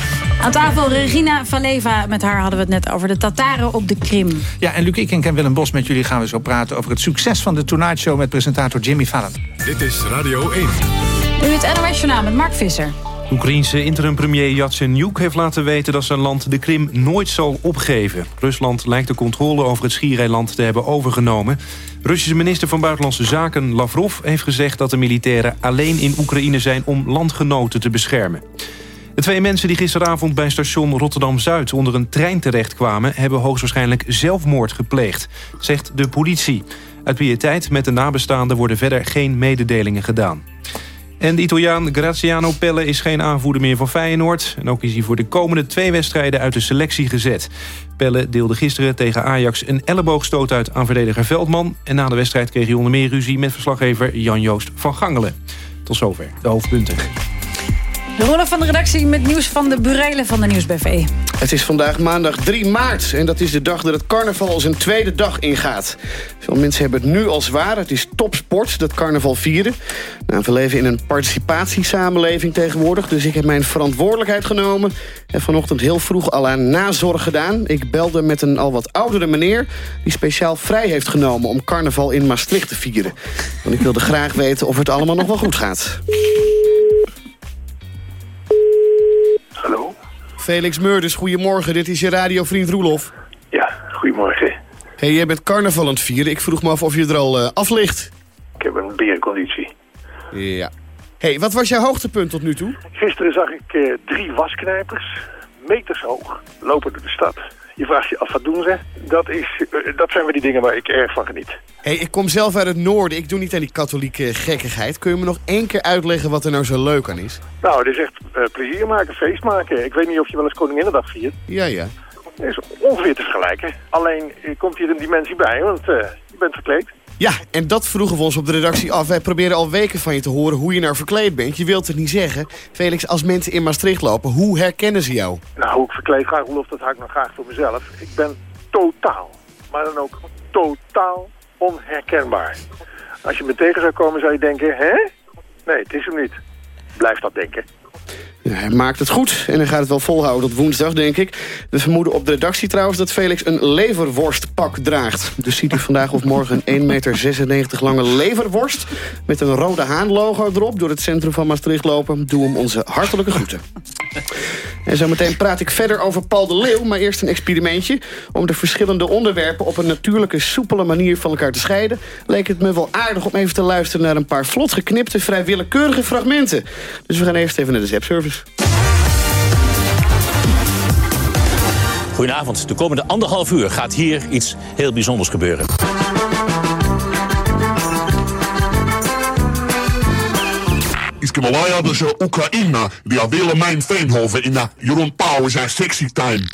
Aan tafel Regina Valeva. Met haar hadden we het net over de Tataren op de Krim. Ja, en Luc Ikink en Willem Bos, met jullie gaan we zo praten over het succes van de Tonight Show met presentator Jimmy Fallon. Dit is Radio 1. Nu het NOS Journaal met Mark Visser. Oekraïense interim-premier Yatsenyuk heeft laten weten dat zijn land de Krim nooit zal opgeven. Rusland lijkt de controle over het schiereiland te hebben overgenomen. Russische minister van Buitenlandse Zaken Lavrov heeft gezegd dat de militairen alleen in Oekraïne zijn om landgenoten te beschermen. De twee mensen die gisteravond bij station Rotterdam-Zuid onder een trein terechtkwamen... hebben hoogstwaarschijnlijk zelfmoord gepleegd, zegt de politie. Uit piëteit met de nabestaanden worden verder geen mededelingen gedaan. En de Italiaan Graziano Pelle is geen aanvoerder meer van Feyenoord. En ook is hij voor de komende twee wedstrijden uit de selectie gezet. Pelle deelde gisteren tegen Ajax een elleboogstoot uit aan verdediger Veldman. En na de wedstrijd kreeg hij onder meer ruzie met verslaggever Jan-Joost van Gangelen. Tot zover de hoofdpunten. De rollen van de redactie met nieuws van de burelen van de Nieuwsbv. Het is vandaag maandag 3 maart en dat is de dag dat het carnaval zijn tweede dag ingaat. Veel mensen hebben het nu al zwaar. Het is topsport, dat carnaval vieren. Nou, we leven in een participatiesamenleving tegenwoordig... dus ik heb mijn verantwoordelijkheid genomen... en vanochtend heel vroeg al aan nazorg gedaan. Ik belde met een al wat oudere meneer... die speciaal vrij heeft genomen om carnaval in Maastricht te vieren. Want ik wilde graag weten of het allemaal nog wel goed gaat. Hallo? Felix Meurders, goedemorgen. Dit is je radiovriend Roelof. Ja, goedemorgen. Hey, jij bent carnaval aan het vieren. Ik vroeg me af of je er al eh, af ligt. Ik heb een berenconditie. Ja. hey, wat was jouw hoogtepunt tot nu toe? Gisteren zag ik eh, drie wasknijpers, meters hoog, lopen door de stad. Je vraagt je af, wat doen ze? Dat, is, eh, dat zijn weer die dingen waar ik erg van geniet. hey, ik kom zelf uit het noorden. Ik doe niet aan die katholieke gekkigheid. Kun je me nog één keer uitleggen wat er nou zo leuk aan is? Nou, het is echt eh, plezier maken, feest maken. Ik weet niet of je wel eens Koninginnedag viert. Ja, ja. Het is ongeveer te vergelijken. Alleen eh, komt hier een dimensie bij, want je bent verkleed. Ja, en dat vroegen we ons op de redactie af. Wij proberen al weken van je te horen hoe je nou verkleed bent. Je wilt het niet zeggen. Felix, als mensen in Maastricht lopen, hoe herkennen ze jou? Nou, hoe ik verkleed ga, Roelof, dat hou ik nog graag voor mezelf. Ik ben totaal, maar dan ook totaal onherkenbaar. Als je me tegen zou komen, zou je denken, hè? Nee, het is hem niet. Blijf dat denken. Hij maakt het goed en hij gaat het wel volhouden tot woensdag, denk ik. We vermoeden op de redactie trouwens dat Felix een leverworstpak draagt. Dus ziet u vandaag of morgen een 1,96 meter lange leverworst... met een rode haan-logo erop door het centrum van Maastricht lopen. Doe hem onze hartelijke groeten. En zometeen praat ik verder over Paul de Leeuw, maar eerst een experimentje. Om de verschillende onderwerpen op een natuurlijke, soepele manier van elkaar te scheiden... leek het me wel aardig om even te luisteren naar een paar vlot geknipte, vrij willekeurige fragmenten. Dus we gaan eerst even naar de Zep-service. Goedenavond. De komende anderhalf uur gaat hier iets heel bijzonders gebeuren. Iskemalaya dus Oekraïne, die Willemijn Veenhoven in de Jeroen Pauw zijn sexy time.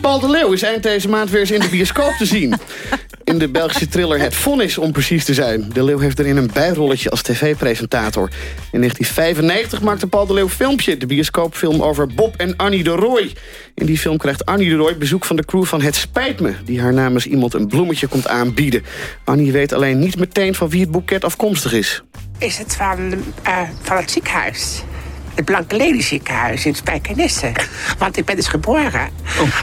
Paul de Leeuw is eind deze maand weer eens in de bioscoop te zien. In de Belgische thriller Het Vonnis, om precies te zijn. De Leeuw heeft erin een bijrolletje als tv-presentator. In 1995 maakte Paul de Leeuw filmpje. De bioscoopfilm over Bob en Annie de Roy. In die film krijgt Annie de Roy bezoek van de crew van Het Spijt Me... die haar namens iemand een bloemetje komt aanbieden. Annie weet alleen niet meteen van wie het boeket afkomstig is. Is het van, eh, van het ziekenhuis? Het Blanke Lely ziekenhuis in Spijkenisse. Want ik ben dus geboren.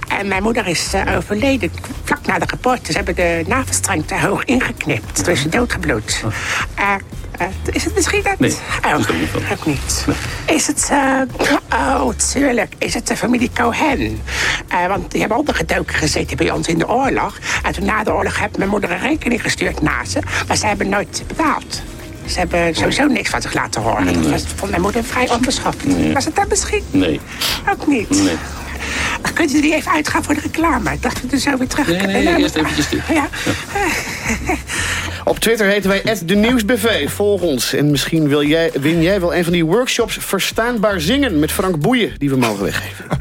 En mijn moeder is eh, overleden vlak na de geboorte. Ze hebben de navelstreng te hoog ingeknipt. Toen is ze doodgebloed. Eh, eh, is het misschien dat? Nee, Oh, dat is dat niet van. ook niet. Is het... oh, tuurlijk. Is het de familie Cohen? Want die hebben ondergedoken gezeten bij ons in de oorlog. En toen na de oorlog heeft mijn moeder een rekening gestuurd naar ze. Maar ze hebben nooit betaald. Ze hebben sowieso niks van zich laten horen. Dat was, vond mijn moeder vrij onbeschoft. Nee. Was het dat misschien? Nee. Ook niet. Nee. Kunt u die even uitgaan voor de reclame? Ik dacht dat we er zo weer terug Nee, nee, eerst eventjes dit. Ja. Op Twitter heten wij de Nieuwsbv. Volg ons. En misschien wil jij, win jij wel een van die workshops Verstaanbaar Zingen... met Frank Boeien, die we mogen weggeven.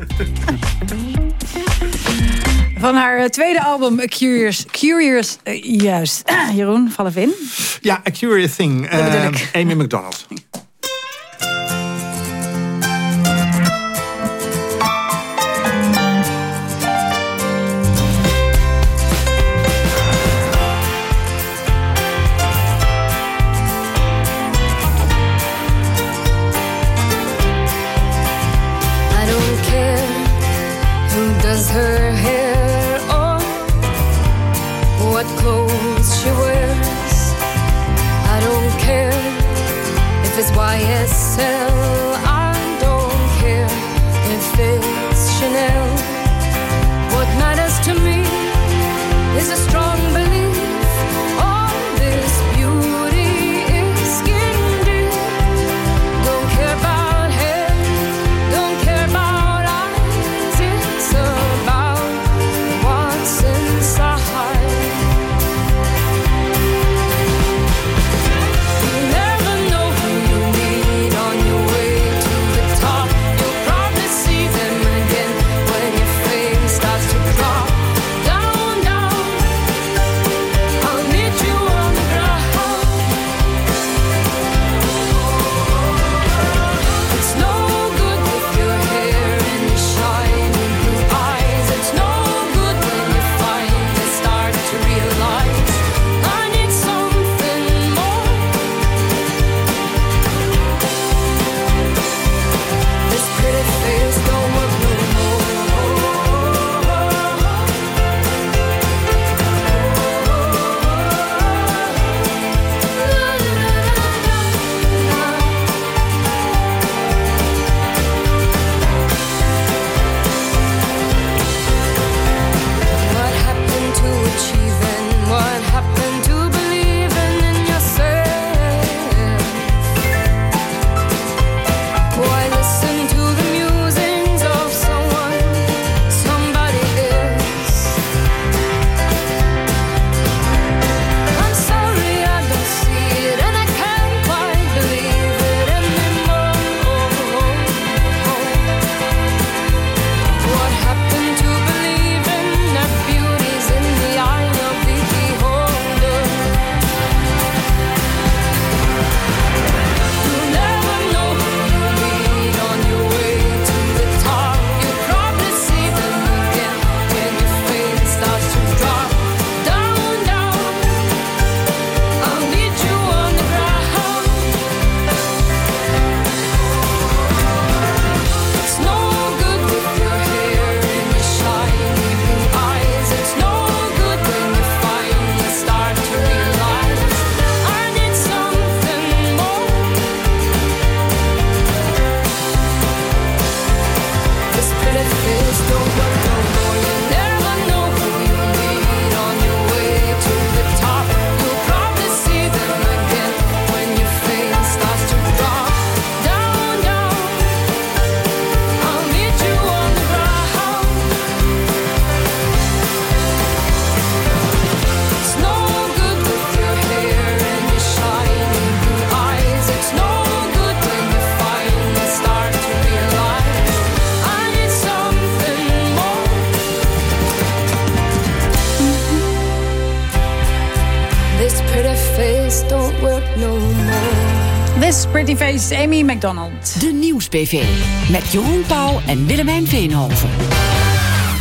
Van haar eh, tweede album, A Curious... Curious eh, juist. Jeroen, val even in. Ja, A Curious Thing. Eh, ik. Amy McDonald. face, Amy McDonald. De Nieuws-PV. Met Jeroen Pauw en Willemijn Veenhoven.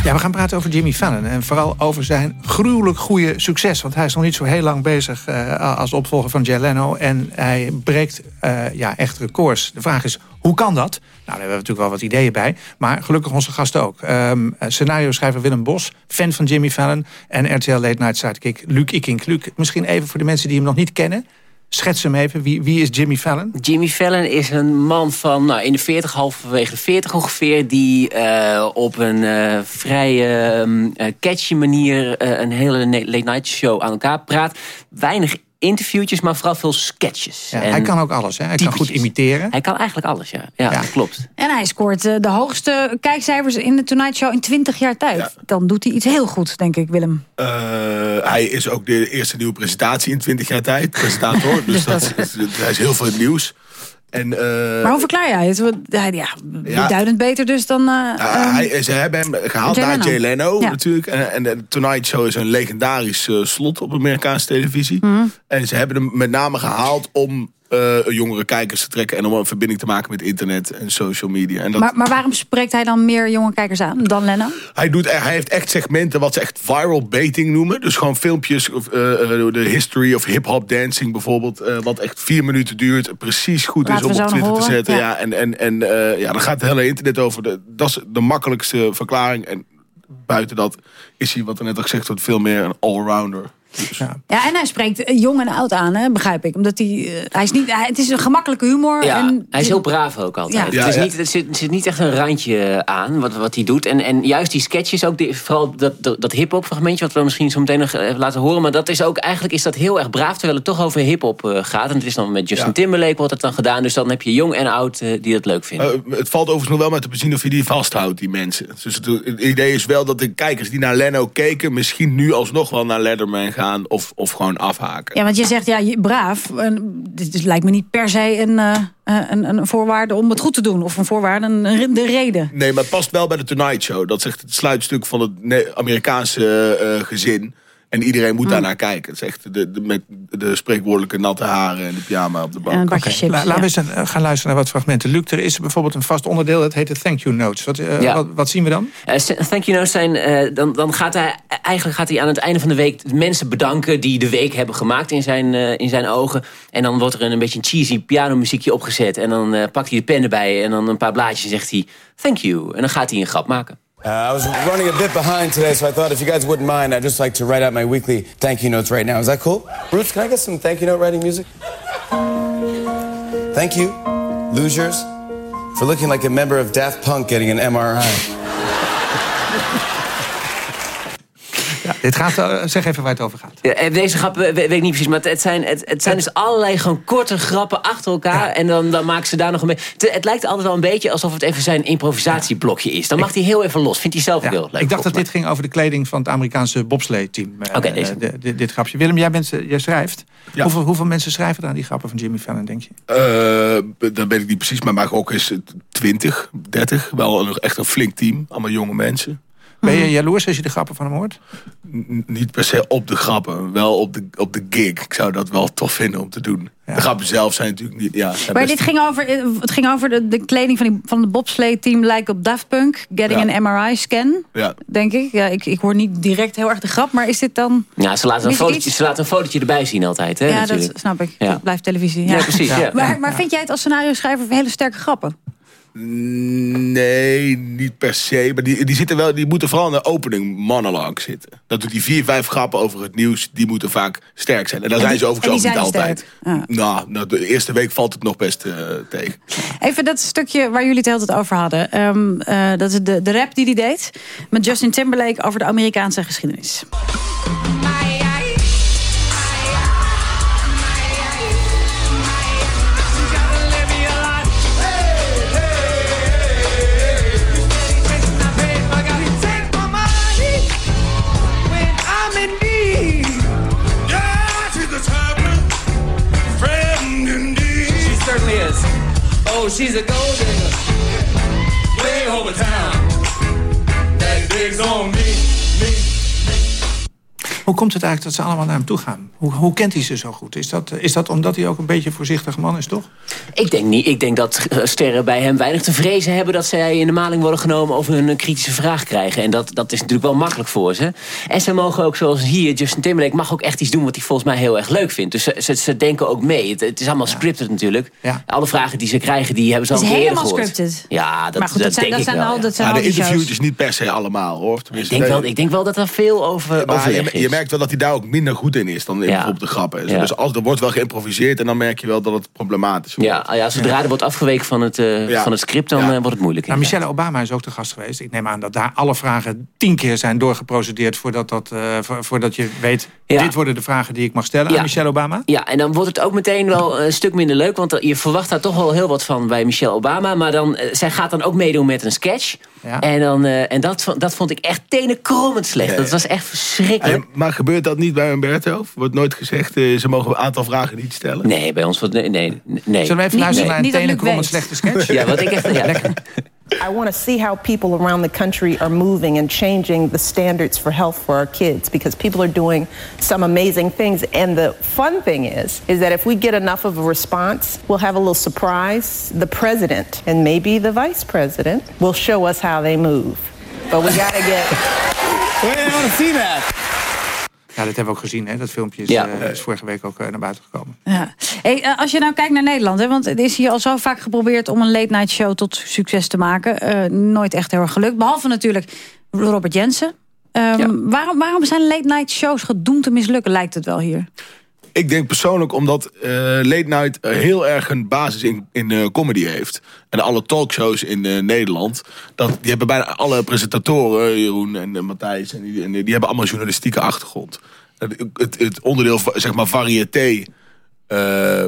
Ja, we gaan praten over Jimmy Fallon. En vooral over zijn gruwelijk goede succes. Want hij is nog niet zo heel lang bezig eh, als opvolger van Jay Leno. En hij breekt eh, ja, echt records. De vraag is, hoe kan dat? Nou, daar hebben we natuurlijk wel wat ideeën bij. Maar gelukkig onze gasten ook. Ehm scenario-schrijver Willem Bos, fan van Jimmy Fallon. En RTL Late Night sidekick Luc Ikink. Luc, misschien even voor de mensen die hem nog niet kennen. Schets hem even. Wie, wie is Jimmy Fallon? Jimmy Fallon is een man van nou, in de 40, halverwege de 40 ongeveer... die eh, op een eh, vrij eh, catchy manier een hele late night show aan elkaar praat. Weinig interviewtjes, maar vooral veel sketches. Ja, En hij kan ook alles, hè? Hij kan goed imiteren. Hij kan eigenlijk alles, ja. Ja, dat klopt. En hij scoort eh, de hoogste kijkcijfers in de Tonight Show in 20 jaar tijd. Dan doet hij iets heel goed, denk ik, Willem. Eh, hij is ook de eerste nieuwe presentatie in 20 jaar tijd. Presentator. dus dat, is- hij is heel veel in het nieuws. En, eh, Maar hoe verklaar jij het? Hij- ja, Ja. beduidend beter dus dan... eh, hij, ze hebben hem gehaald Jay naar Leno. Jay Leno Ja. natuurlijk. En, en de Tonight Show is een legendarisch eh, slot op Amerikaanse televisie. Mhm. En ze hebben hem met name gehaald om eh, jongere kijkers te trekken... en om een verbinding te maken met internet en social media. En dat, maar, maar waarom spreekt hij dan meer jonge kijkers aan dan Leno? hij, doet, hij heeft echt segmenten wat ze echt viral baiting noemen. Dus gewoon filmpjes, of, eh, eh, de history of hip-hop dancing bijvoorbeeld... wat echt vier minuten duurt, precies goed Laten is om op Twitter te zetten. Ja. Ja. en en, en ja, dan gaat het hele internet over. De, dat is de makkelijkste verklaring. En buiten dat is hij, wat er net al gezegd wordt, veel meer een allrounder. Ja, en hij spreekt eh, jong en oud aan, hè, begrijp ik. Omdat hij, eh, hij is niet, hij- het is een gemakkelijke humor. Ja, en, hij is heel braaf ook altijd. Ja. Het is Ja, ja. niet, er, zit, er zit niet echt een randje aan wat, wat hij doet. En, en juist die sketches, ook die, vooral dat, dat, dat hip-hop fragmentje... wat we misschien zo meteen nog even laten horen... maar dat is ook, eigenlijk is dat heel erg braaf... terwijl het toch over hip-hop eh, gaat. En het is dan met Justin Ja. Timberlake wordt het dan gedaan. Dus dan heb je jong en oud eh, die dat leuk vinden. Eh, het valt overigens nog wel met te bezien of je die vasthoudt, die mensen. Dus het, het idee is wel dat de kijkers die naar Leno keken... misschien nu alsnog wel naar Letterman gaan of, of gewoon afhaken. Ja, want je zegt, ja, je- braaf. En dit is, lijkt me niet per se een, eh, eh, een, een voorwaarde om het goed te doen. Of een voorwaarde, een, een- de reden. Nee, maar het past wel bij de Tonight Show. Dat is echt het sluitstuk van het Amerikaanse eh, gezin. En iedereen moet Hmm. daarnaar kijken. Het is echt de, de, met de spreekwoordelijke natte haren en de pyjama op de bank. La- Laten we eens een- eh, gaan luisteren naar wat fragmenten. Luc, er is bijvoorbeeld een vast onderdeel, dat heet de thank you notes. Wat, eh, Ja. wat, wat zien we dan? Eh, thank you notes zijn, eh, dan, dan gaat hij, eigenlijk gaat hij aan het einde van de week mensen bedanken die de week hebben gemaakt in zijn, eh, in zijn ogen. En dan wordt er een, een beetje een cheesy pianomuziekje opgezet. En dan eh, pakt hij de pen erbij en dan een paar blaadjes en zegt hij thank you. En dan gaat hij een grap maken. Uh, I was running a bit behind today, so I thought if you guys wouldn't mind, I'd just like to write out my weekly thank you notes right now. Is that cool? Roots, can I get some thank you note writing music? Thank you, losers, for looking like a member of Daft Punk getting an MRI. Ja, dit gaat, eh, zeg even waar het over gaat. Ja, en deze grappen we- weet ik niet precies, maar het, zijn, het, het zijn dus allerlei gewoon korte grappen achter elkaar. En dan, dan maken ze daar nog een beetje... Het, lijkt altijd wel een beetje alsof het even zijn improvisatieblokje is. Dan mag hij heel even los. Vindt hij zelf ook heel leuk. Ik dacht dat dit ging over de kleding van het Amerikaanse bobslee-team. eh, eh, de- dit grapje. Willem, jij, bent, eh, jij schrijft. Ja. Hoeveel, hoeveel mensen schrijven er aan die grappen van Jimmy Fallon, denk je? Eh, dat weet ik niet precies, maar mijn gok is 20, 30. Wel een, echt een flink team. Allemaal jonge mensen. Ben je jaloers als je de grappen van hem hoort? N- niet per se op de grappen, wel op de, op de gig. Ik zou dat wel tof vinden om te doen. De grappen zelf zijn natuurlijk niet... Ja, zijn Maar dit ging over, eh, het ging over de, de kleding van, die, van het bobsleigh-team lijkt op Daft Punk. Getting Ja. an MRI-scan, Ja. denk ik. Ja, ik. Ik hoor niet direct heel erg de grap, maar is dit dan... Ja, ze laten, een fotootje, ze laten een fotootje erbij zien altijd. Hè, ja, natuurlijk. dat snap ik. Ja. Dat blijft televisie. Ja, precies, ja. Maar, maar vind jij het als scenario schrijver hele sterke grappen? Nee, niet per se. Maar die, die, zitten wel, die moeten vooral in de opening monologue zitten. Dat doet die vier, vijf grappen over het nieuws. Die moeten vaak sterk zijn. En daar zijn ze overigens en ook niet altijd. Ja. Nou, nou, de eerste week valt het nog best eh, tegen. Even dat stukje waar jullie het de hele tijd over hadden. Ehm, eh, dat is de, de rap die hij deed. Met Justin Timberlake over de Amerikaanse geschiedenis. She's a gold Hoe komt het eigenlijk dat ze allemaal naar hem toe gaan? Hoe, hoe kent hij ze zo goed? Is dat, is dat omdat hij ook een beetje een voorzichtig man is, toch? Ik denk niet. Ik denk dat eh, sterren bij hem weinig te vrezen hebben... dat zij in de maling worden genomen of hun een kritische vraag krijgen. En dat, dat is natuurlijk wel makkelijk voor ze. En ze mogen ook, zoals hier, Justin Timberlake mag ook echt iets doen... wat hij volgens mij heel erg leuk vindt. Dus ze, ze, ze denken ook mee. Het, het is allemaal scripted natuurlijk. Alle vragen die ze krijgen, die hebben ze al Het is een keer helemaal eerder gehoord. scripted. Ja, dat, Maar goed, dat zijn- denk dat ik zijn wel, al- ja. dat zijn Ja, al de interviewtjes niet per se allemaal, hoor. Ik Tenminste, denk, wel, ik denk wel dat er veel over Maar overleg je, is. je merkt wel dat hij daar ook minder goed in is dan in Ja. bijvoorbeeld de grappen. Ja. Dus als, er wordt wel geïmproviseerd en dan merk je wel dat het problematisch wordt. Ja, ja, zodra er wordt afgeweken van het, eh, Ja. van het script, dan eh, wordt het moeilijk. Nou, Michelle Obama is ook de gast geweest. Ik neem aan dat daar alle vragen tien keer zijn doorgeprocedeerd... voordat, dat, eh, vo- voordat je weet, Ja. dit worden de vragen die ik mag stellen Ja. aan Michelle Obama. Ja, en dan wordt het ook meteen wel een stuk minder leuk. Want je verwacht daar toch wel heel wat van bij Michelle Obama. Maar dan, zij gaat dan ook meedoen met een sketch. Ja. En, dan, eh, en dat, vond- dat vond ik echt tenenkrommend slecht. Dat was echt verschrikkelijk. En- maar gebeurt dat niet bij Humberto? Wordt nooit gezegd, eh, ze mogen een aantal vragen niet stellen? Nee, bij ons wordt... Nee, nee, nee. Zullen we even luisteren naar een tenenkrommend slechte sketch? Ja, wat ik echt... Ja. I want to see how people around the country are moving and changing the standards for health for our kids because people are doing some amazing things. And the fun thing is, is that if we get enough of a response, we'll have a little surprise. The president and maybe the vice president will show us how they move. But we got to get. Wait, I want to see that. Ja, dat hebben we ook gezien. Hè? Dat filmpje is, Ja. eh, is vorige week ook eh, naar buiten gekomen. Ja. Hey, eh, als je nou kijkt naar Nederland, hè, want het is hier al zo vaak geprobeerd om een late night show tot succes te maken. Eh, nooit echt heel erg gelukt. Behalve natuurlijk Robert Jensen. Ehm, waarom, waarom zijn late night shows gedoemd te mislukken, lijkt het wel hier? Ik denk persoonlijk omdat eh, Late Night eh, heel erg een basis in, in eh, comedy heeft. En alle talkshows in Nederland, dat, die hebben bijna alle presentatoren, Jeroen en Matthijs, en die, die hebben allemaal journalistieke achtergrond. Het, het, het onderdeel, zeg maar, variété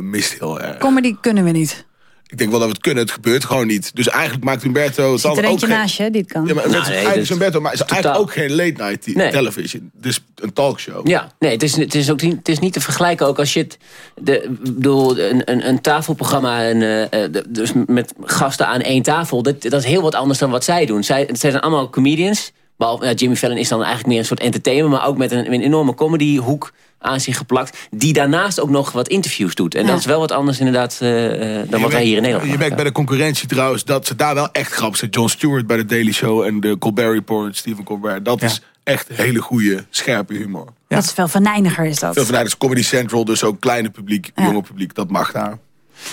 mist heel erg. Comedy kunnen we niet. Ik denk wel dat we het kunnen, het gebeurt gewoon niet. Dus eigenlijk maakt Humberto het Zit er eentje geen... naast je, dit kan. Ja, maar Nou, het is nee, eigenlijk Humberto, maar is totaal- eigenlijk ook geen late night te- Nee. television. Dus een talkshow. Ja, nee, het is, het is ook niet, het is niet te vergelijken ook als je het... De, ik bedoel, een, een, een tafelprogramma en, eh, eh, de- dus met gasten aan één tafel... Dat, dat is heel wat anders dan wat zij doen. Zij, zij zijn allemaal comedians. Behalve, ja, Jimmy Fallon is dan eigenlijk meer een soort entertainer... maar ook met een, een enorme comedyhoek aan zich geplakt... die daarnaast ook nog wat interviews doet. En dat is wel wat anders inderdaad eh, eh, dan wat wij hier in Nederland Je merkt bij de concurrentie trouwens dat ze daar wel echt grappig zijn. John Stewart bij de Daily Show en de Colbert Report, Stephen Colbert. Dat is echt hele goede, scherpe humor. Dat is veel venijniger is dat. Veel is Comedy Central, dus ook kleine publiek, jonge publiek, dat mag daar.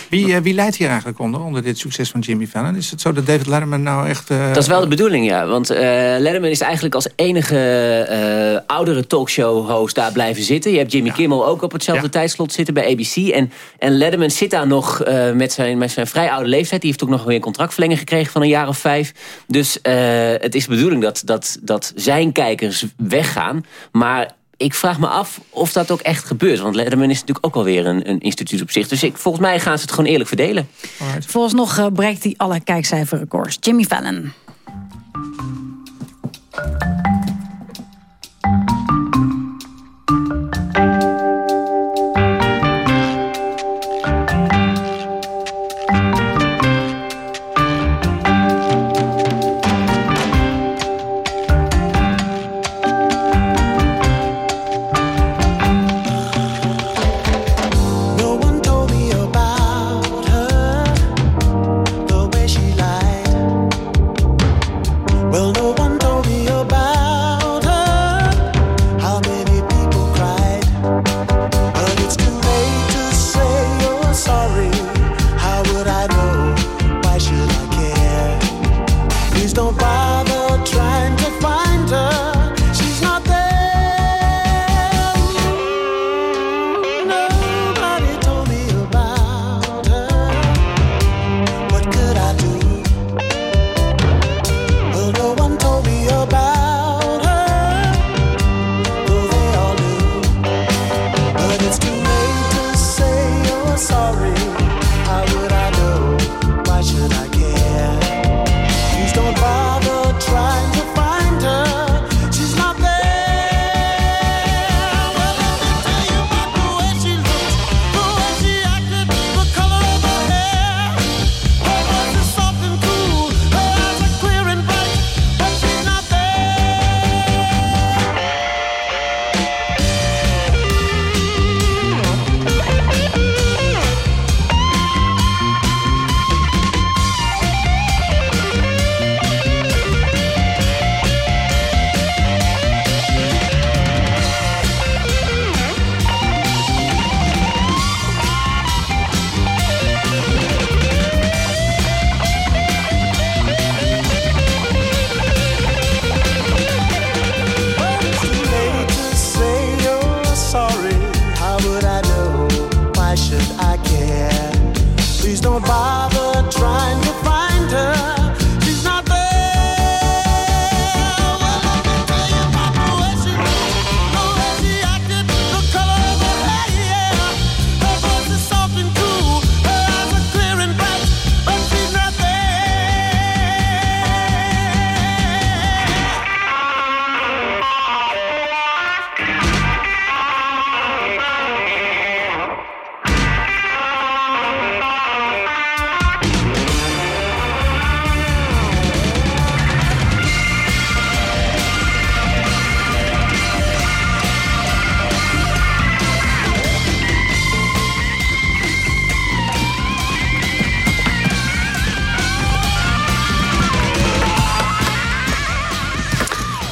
Wie, eh, wie leidt hier eigenlijk onder, onder dit succes van Jimmy Fallon? Is het zo dat David Letterman nou echt... eh, Dat is wel de bedoeling, ja. Want eh Letterman is eigenlijk als enige oudere talkshow-host daar blijven zitten. Je hebt Jimmy Kimmel ook op hetzelfde tijdslot zitten bij ABC. En, en Letterman zit daar nog met, zijn, met zijn vrij oude leeftijd. Die heeft ook nog weer een contractverlenging gekregen van een jaar of vijf. Dus het is de bedoeling dat, dat, dat zijn kijkers weggaan. Maar ik vraag me af of dat ook echt gebeurt. Want Letterman is natuurlijk ook alweer een, een instituut op zich. Dus ik, volgens mij gaan ze het gewoon eerlijk verdelen. Vooralsnog eh, breekt hij alle kijkcijferrecords. Jimmy Fallon.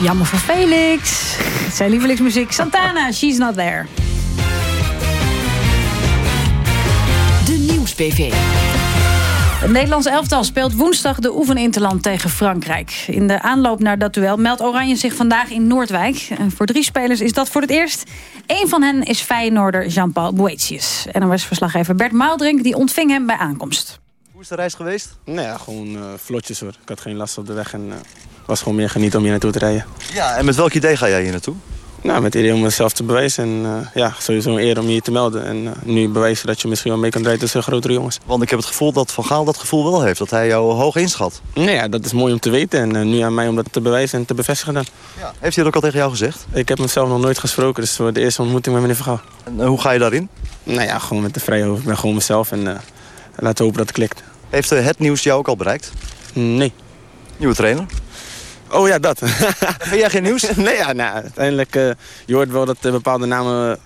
Jammer voor Felix. Zijn lievelingsmuziek. Santana, She's Not There. De Nieuws-PV. Het Nederlands elftal speelt woensdag de oefeninterland tegen Frankrijk. In de aanloop naar dat duel meldt Oranje zich vandaag in Noordwijk. En voor drie spelers is dat voor het eerst. Eén van hen is Feyenoorder Jean-Paul Boetius. En was verslaggever Bert Maaldrink die ontving hem bij aankomst. Hoe is de reis geweest? Nou ja, gewoon eh, vlotjes hoor. Ik had geen last op de weg en eh, was gewoon meer genieten om hier naartoe te rijden. Ja, en met welk idee ga jij hier naartoe? Nou, met het idee om mezelf te bewijzen. En eh, ja, sowieso een eer om je hier te melden. En eh, nu bewijzen dat je misschien wel mee kan rijden tussen grotere jongens. Want ik heb het gevoel dat Van Gaal dat gevoel wel heeft. Dat hij jou hoog inschat. Nou ja, dat is mooi om te weten. En eh, nu aan mij om dat te bewijzen en te bevestigen dan. Ja. Heeft hij dat ook al tegen jou gezegd? Ik heb mezelf nog nooit gesproken. Dus voor de eerste ontmoeting met meneer Van Gaal. En hoe ga je daarin? Nou ja, gewoon met de vrije hoofd. Ik ben gewoon mezelf. En laten hopen dat het klikt. Heeft het nieuws jou ook al bereikt? Nee. Nieuwe trainer? Oh ja, dat. Vind jij geen nieuws? nee, ja, nou, uiteindelijk, eh, je hoort wel dat er bepaalde namen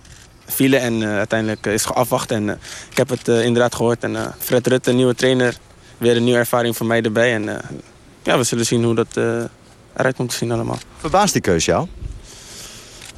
vielen en eh, uiteindelijk eh, is het afwachten. En eh, ik heb het eh, inderdaad gehoord. En eh, Fred Rutte, nieuwe trainer, weer een nieuwe ervaring voor mij erbij. En eh, ja, we zullen zien hoe dat eh, eruit komt te zien allemaal. Verbaast die keus jou?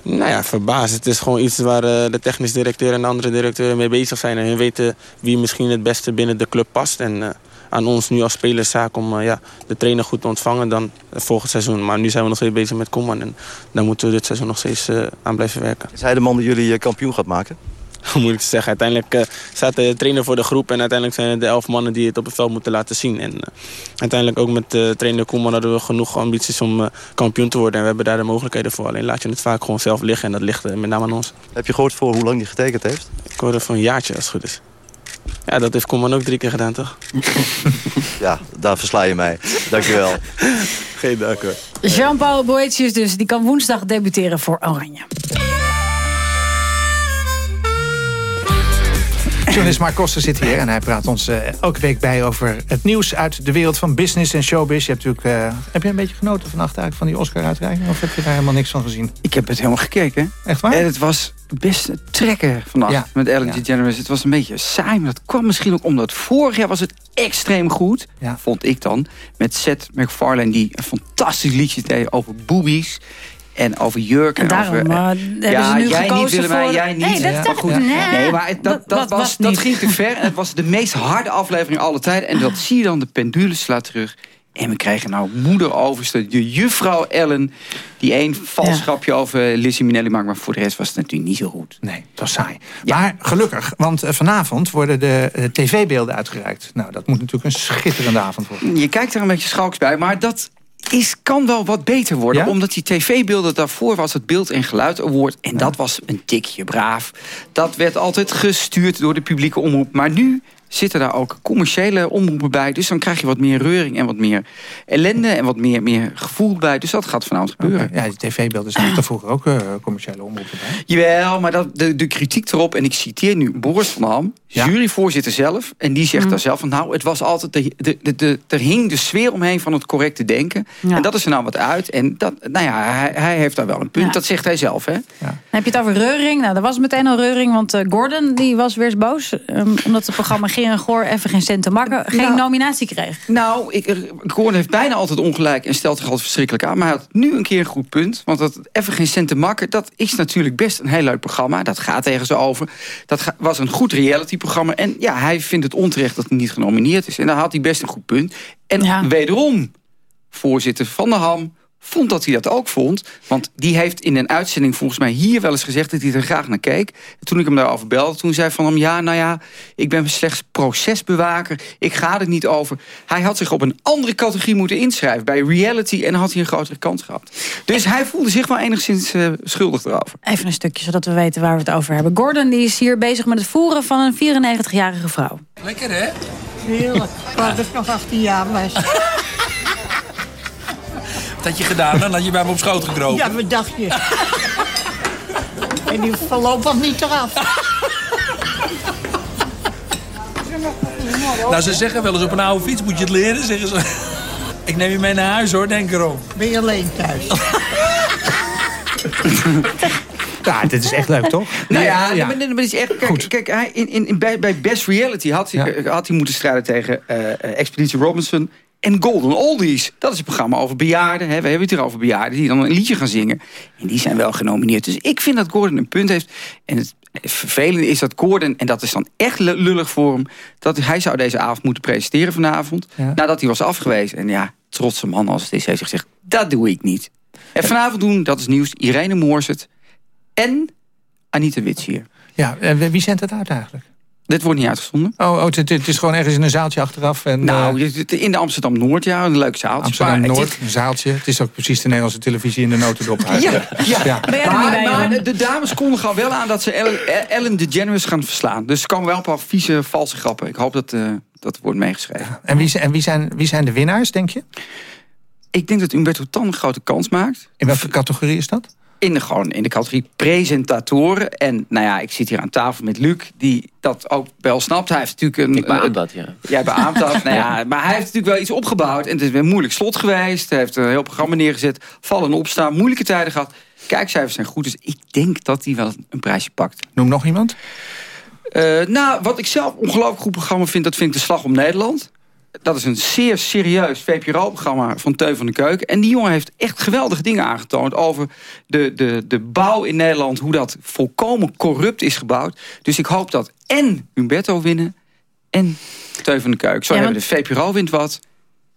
Nou ja, verbaasd. Het is gewoon iets waar eh, de technisch directeur en de andere directeur mee bezig zijn. En hun weten wie misschien het beste binnen de club past. En eh, aan ons nu als spelerszaak om eh, ja, de trainer goed te ontvangen dan het volgend seizoen. Maar nu zijn we nog steeds bezig met Koeman. En daar moeten we dit seizoen nog steeds eh, aan blijven werken. Is hij de man die jullie eh, kampioen gaat maken? Moeilijk te zeggen. Uiteindelijk eh, staat de trainer voor de groep. En uiteindelijk zijn het de elf mannen die het op het veld moeten laten zien. En eh, uiteindelijk ook met eh, trainer Koeman hadden we genoeg ambities om kampioen te worden. En we hebben daar de mogelijkheden voor. Alleen laat je het vaak gewoon zelf liggen. En dat ligt met name aan ons. Heb je gehoord voor hoe lang die getekend heeft? Ik hoorde van een jaartje als het goed is. Ja, dat heeft Koeman ook drie keer gedaan, toch? Ja, daar versla je mij. Dankjewel. Geen dank hoor. Jean-Paul Boetius dus, die kan woensdag debuteren voor Oranje. Journalist Mark Koster zit hier en hij praat ons eh, elke week bij over het nieuws uit de wereld van business en showbiz. Je hebt natuurlijk, eh, heb je een beetje genoten vannacht eigenlijk van die Oscar-uitreiking? Of heb je daar helemaal niks van gezien? Ik heb het helemaal gekeken. Echt waar? En het was best een trekker vannacht Ja. met Ellen Ja. DeGeneres. Het was een beetje saai, maar dat kwam misschien ook omdat vorig jaar was het extreem goed. Vond ik dan. Met Seth MacFarlane die een fantastisch liedje deed over boobies. En over jurken. En daarom, over, eh, hebben ze nu jij gekozen niet, Willemijn, voor- jij niet. Nee, dat Ja. Maar goed. nee. Nee, maar het- dat, dat, Dat was, was dat ging te ver. En het was de meest harde aflevering aller tijden. En dat zie je dan, de pendule slaat terug. En we krijgen nou moeder overste, de juffrouw Ellen... die één vals Ja. grapje over Lizzie Minnelli maakt. Maar voor de rest was het natuurlijk niet zo goed. Nee, het was saai. Maar gelukkig, want eh, vanavond worden de eh, tv-beelden uitgereikt. Nou, dat moet natuurlijk een schitterende avond worden. Je kijkt er een beetje schalks bij, maar dat is, kan wel wat beter worden. Ja? Omdat die tv-beelden daarvoor was het Beeld en Geluid Award. En dat was een tikje braaf. Dat werd altijd gestuurd door de publieke omroep. Maar nu zitten daar ook commerciële omroepen bij. Dus dan krijg je wat meer reuring en wat meer ellende... en wat meer, meer gevoel bij. Dus dat gaat vanavond gebeuren. Ja, die tv-beelden zijn er vroeger ook eh, commerciële omroepen bij. Jawel, maar dat, de, de kritiek erop, en ik citeer nu Boris van Ham, juryvoorzitter zelf, en die zegt daar zelf van, nou, het was altijd, de, de, de, de- er hing de sfeer omheen van het correcte denken. Ja. En dat is er nou wat uit. En dat, nou ja, hij, hij heeft daar wel een punt, Ja. dat zegt hij zelf, hè? Dan heb je het over reuring. Nou, er was meteen al reuring, want eh, Gordon die was weer eens boos. ehm, omdat het programma Geer en Goor even geen cent te makken, geen Nou, nominatie kreeg. Nou, ik, Gordon heeft bijna altijd ongelijk en stelt zich altijd verschrikkelijk aan. Maar hij had nu een keer een goed punt. Want dat even geen cent te makken, dat is natuurlijk best een heel leuk programma. Dat gaat ergens over. Dat was een goed reality-programma. En ja, hij vindt het onterecht dat hij niet genomineerd is. En daar had hij best een goed punt. En wederom, voorzitter Van der Ham vond dat hij dat ook vond. Want die heeft in een uitzending volgens mij hier wel eens gezegd... dat hij er graag naar keek. En toen ik hem daarover belde, toen zei Van hem... ja, nou ja, ik ben slechts procesbewaker. Ik ga er niet over. Hij had zich op een andere categorie moeten inschrijven... bij reality en dan had hij een grotere kans gehad. Dus hij voelde zich wel enigszins eh, schuldig erover. Even een stukje, zodat we weten waar we het over hebben. Gordon die is hier bezig met het voeren van een 94-jarige vrouw. Lekker hè? Heerlijk. Wou dat ik nog 18 jaar was. Had je gedaan? Dan had je bij me op schoot gekropen. Ja, wat dacht je? en die voorlopig niet eraf. Nou, ze zeggen wel eens op een oude fiets moet je het leren. Zeggen ze. Ik neem je mee naar huis hoor, denk erom. Ben je alleen thuis? Ja, dit is echt leuk, toch? Nou ja, maar, maar het is echt, kijk, kijk hij, in, in, bij, bij Best Reality had hij, had hij moeten strijden tegen eh, Expeditie Robinson En Golden Oldies, dat is een programma over bejaarden. Hè. We hebben het hier over bejaarden die dan een liedje gaan zingen. En die zijn wel genomineerd. Dus ik vind dat Gordon een punt heeft. En het vervelende is dat Gordon, en dat is dan echt lu- lullig voor hem... dat hij zou deze avond moeten presenteren vanavond. Nadat hij was afgewezen. En ja, trotse man als het is, heeft gezegd... dat doe ik niet. En vanavond doen, dat is nieuws, Irene Moorzet en Anita Wits hier. Ja, en wie zendt het uit eigenlijk? Dit wordt niet uitgezonden. Oh, oh het, het is gewoon ergens in een zaaltje achteraf. En, Nou, eh, in de Amsterdam-Noord, ja, een leuk zaaltje. Amsterdam-Noord, een zaaltje. Het is ook precies de Nederlandse televisie in de notendop. Ja, ja. Niet maar, de dames kondigen al wel aan dat ze Ellen, Ellen DeGeneres gaan verslaan. Dus er komen wel een paar vieze, valse grappen. Ik hoop dat eh, dat wordt meegeschreven. En, wie, zijn- en wie, zijn, wie zijn de winnaars, denk je? Ik denk dat Humberto Tan een grote kans maakt. In welke categorie is dat? In de, gewoon in de categorie presentatoren. En nou ja, ik zit hier aan tafel met Luc, die dat ook wel snapt. Hij heeft natuurlijk een... Ik beaam een- dat, ja. Jij beaamt dat. nou ja, maar hij heeft natuurlijk wel iets opgebouwd. En het is een moeilijk slot geweest. Hij heeft een heel programma neergezet. Vallen en opstaan. Moeilijke tijden gehad. Kijkcijfers zijn goed. Dus ik denk dat hij wel een prijsje pakt. Noem nog iemand. Eh, nou, wat ik zelf een ongelooflijk goed programma vind... dat vind ik De Slag om Nederland. Dat is een zeer serieus VPRO-programma van Teun van de Keuken. En die jongen heeft echt geweldige dingen aangetoond... over de, de, de bouw in Nederland, hoe dat volkomen corrupt is gebouwd. Dus ik hoop dat en Humberto winnen... en Teun van de Keuken. Zo Ja, hebben de VPRO wint wat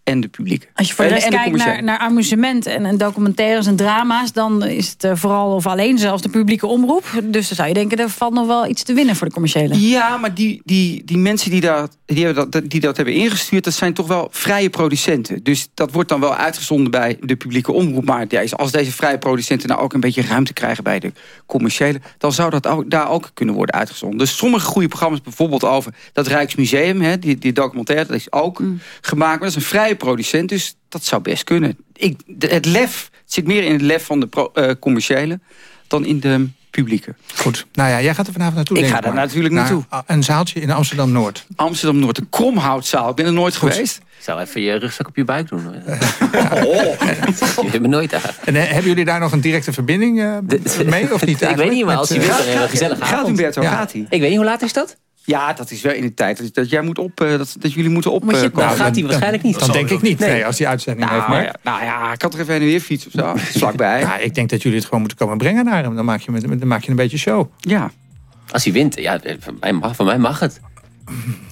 en de publieke. Als je voor de rest kijkt naar, amusement en, en documentaires en drama's... dan is het eh, vooral of alleen zelfs de publieke omroep. Dus dan zou je denken, er valt nog wel iets te winnen voor de commerciële. Ja, maar die, die, die mensen die dat, die, hebben dat, die dat hebben ingestuurd... dat zijn toch wel vrije producenten. Dus dat wordt dan wel uitgezonden bij de publieke omroep. Maar ja, als deze vrije producenten nou ook een beetje ruimte krijgen... bij de commerciële, dan zou dat ook, daar ook kunnen worden uitgezonden. Dus sommige goede programma's, bijvoorbeeld over dat Rijksmuseum... Hè, die, die documentaire, dat is ook gemaakt. Maar dat is een vrije producent, dus dat zou best kunnen. Ik, de- het lef het zit meer in het lef van de pro- eh, commerciële... dan in de publieke. Goed. Nou ja, jij gaat er vanavond naartoe. Ik ga daar maar. natuurlijk Naar naartoe. Een zaaltje in Amsterdam-Noord. Amsterdam-Noord, de Kromhoutzaal. Ik ben er nooit geweest. Ik zou even je rugzak op je buik doen. Oh. Je hebt me nooit daar. En eh, hebben jullie daar nog een directe verbinding eh, mee? Of niet Ik weet niet, maar als je een gezellige Gaat. Humberto, Ja. gaat hij? Ik weet niet, hoe laat is dat? Ja, dat is wel in de tijd dat, dat jij moet op, eh, dat, dat jullie moeten op. Moet je- eh, nou, gaat hij waarschijnlijk niet. Dan denk ik niet, nee, als die uitzending Nou, heeft. Maar ja, nou ja, ik had er even heen en weer fietsen of zo. Vlakbij. ja, ik denk dat jullie het gewoon moeten komen brengen naar hem. Dan maak je, met- dan maak je een beetje show. Ja. Als hij wint, ja, van mij mag, van mij mag het.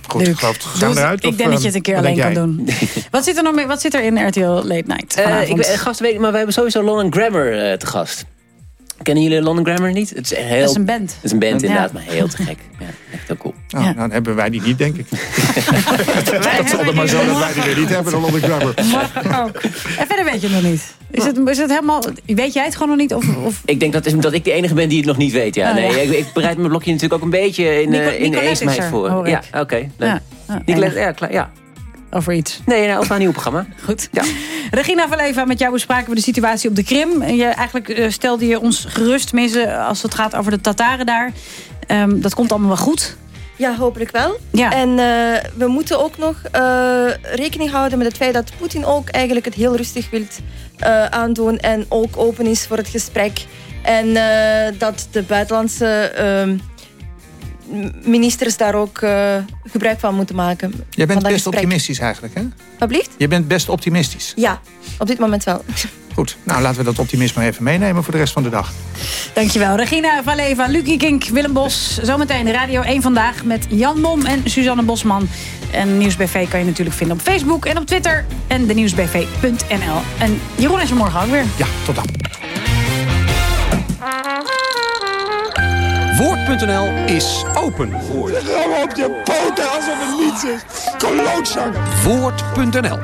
Goed, Leuk. ik geloof het. Gaan eruit? ik of, denk dat eh, je het een keer alleen kan doen. wat, zit er nog meer, wat zit er in RTL Late Night Eh, vanavond? ik gast, weet maar we hebben sowieso London Grammar eh, te gast. Kennen jullie London Grammar niet? Het is een heel, Dat is een band. Het is een band Ja. inderdaad, maar heel te gek. Ja, echt heel cool. Nou, Ja. dan hebben wij die niet, denk ik. Wij dat zal er hebben maar zo dat wij die weer niet hebben, dan London Grammar. Morgen ook. En verder weet je het nog niet. Is het, is het helemaal, weet jij het gewoon nog niet? Of, of Ik denk dat, is, dat ik de enige ben die het nog niet weet. Ja. Oh, nee, ja. Ik, ik bereid mijn blokje natuurlijk ook een beetje in, Nico- eh, in de er, voor. Ja, oké. Ja. Enig. ja, klaar, ja. Over iets. Nee, nou, over een nieuw programma. Goed. Ja. Regina van Leva, met jou bespraken we de situatie op de Krim. En je, eigenlijk eh, stelde je ons gerust, missen als het gaat over de Tataren daar. Ehm, dat komt allemaal wel goed. Ja, hopelijk wel. Ja. En eh, we moeten ook nog eh, rekening houden met het feit dat Poetin ook eigenlijk het heel rustig wil eh, aandoen en ook open is voor het gesprek. En eh, dat de buitenlandse ehm, ministers daar ook eh, gebruik van moeten maken. Jij bent best gesprek. optimistisch eigenlijk, hè? Wat blieft? Je bent best optimistisch. Ja, op dit moment wel. Goed, nou laten we dat optimisme even meenemen voor de rest van de dag. Dankjewel. Regina van Leva, Lucie Kink, Willem Bos. Zometeen Radio 1 Vandaag met Jan Mom en Suzanne Bosman. En Nieuwsbv kan je natuurlijk vinden op Facebook en op Twitter. En de nieuwsbv.nl. En Jeroen is er morgen ook weer. Ja, tot dan. Woord.nl is open voor je. Ga op je poten alsof het niets is. Klootzak. Woord.nl,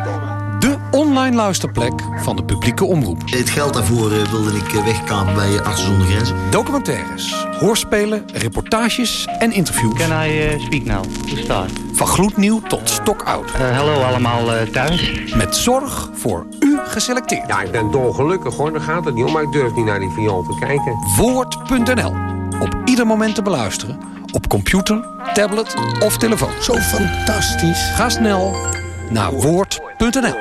de online luisterplek van de publieke omroep. Het geld daarvoor eh, wilde ik eh, wegkapen bij Artsen zonder Grenzen. Documentaires, hoorspelen, reportages en interviews. Can I speak now? To start. Van gloednieuw tot stokoud. hallo allemaal eh, thuis. Met zorg voor u geselecteerd. Ja, ik ben dolgelukkig hoor, daar gaat het niet om. Maar ik durf niet naar die viool te kijken. Woord.nl, op ieder moment te beluisteren. Op computer, tablet of telefoon. Zo fantastisch. Ga snel naar Woord.nl.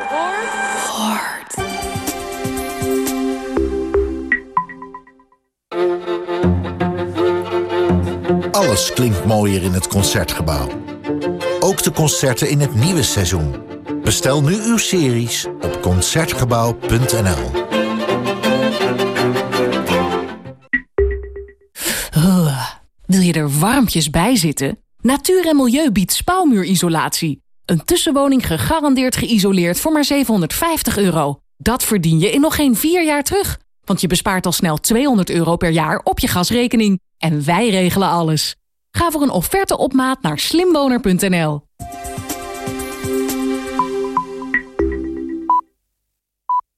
Alles klinkt mooier in het Concertgebouw. Ook de concerten in het nieuwe seizoen. Bestel nu uw series op Concertgebouw.nl. Wil je er warmpjes bij zitten? Natuur en Milieu biedt spouwmuurisolatie. Een tussenwoning gegarandeerd geïsoleerd voor maar 750 euro. Dat verdien je in nog geen vier jaar terug. Want je bespaart al snel 200 euro per jaar op je gasrekening. En wij regelen alles. Ga voor een offerte op maat naar slimwoner.nl.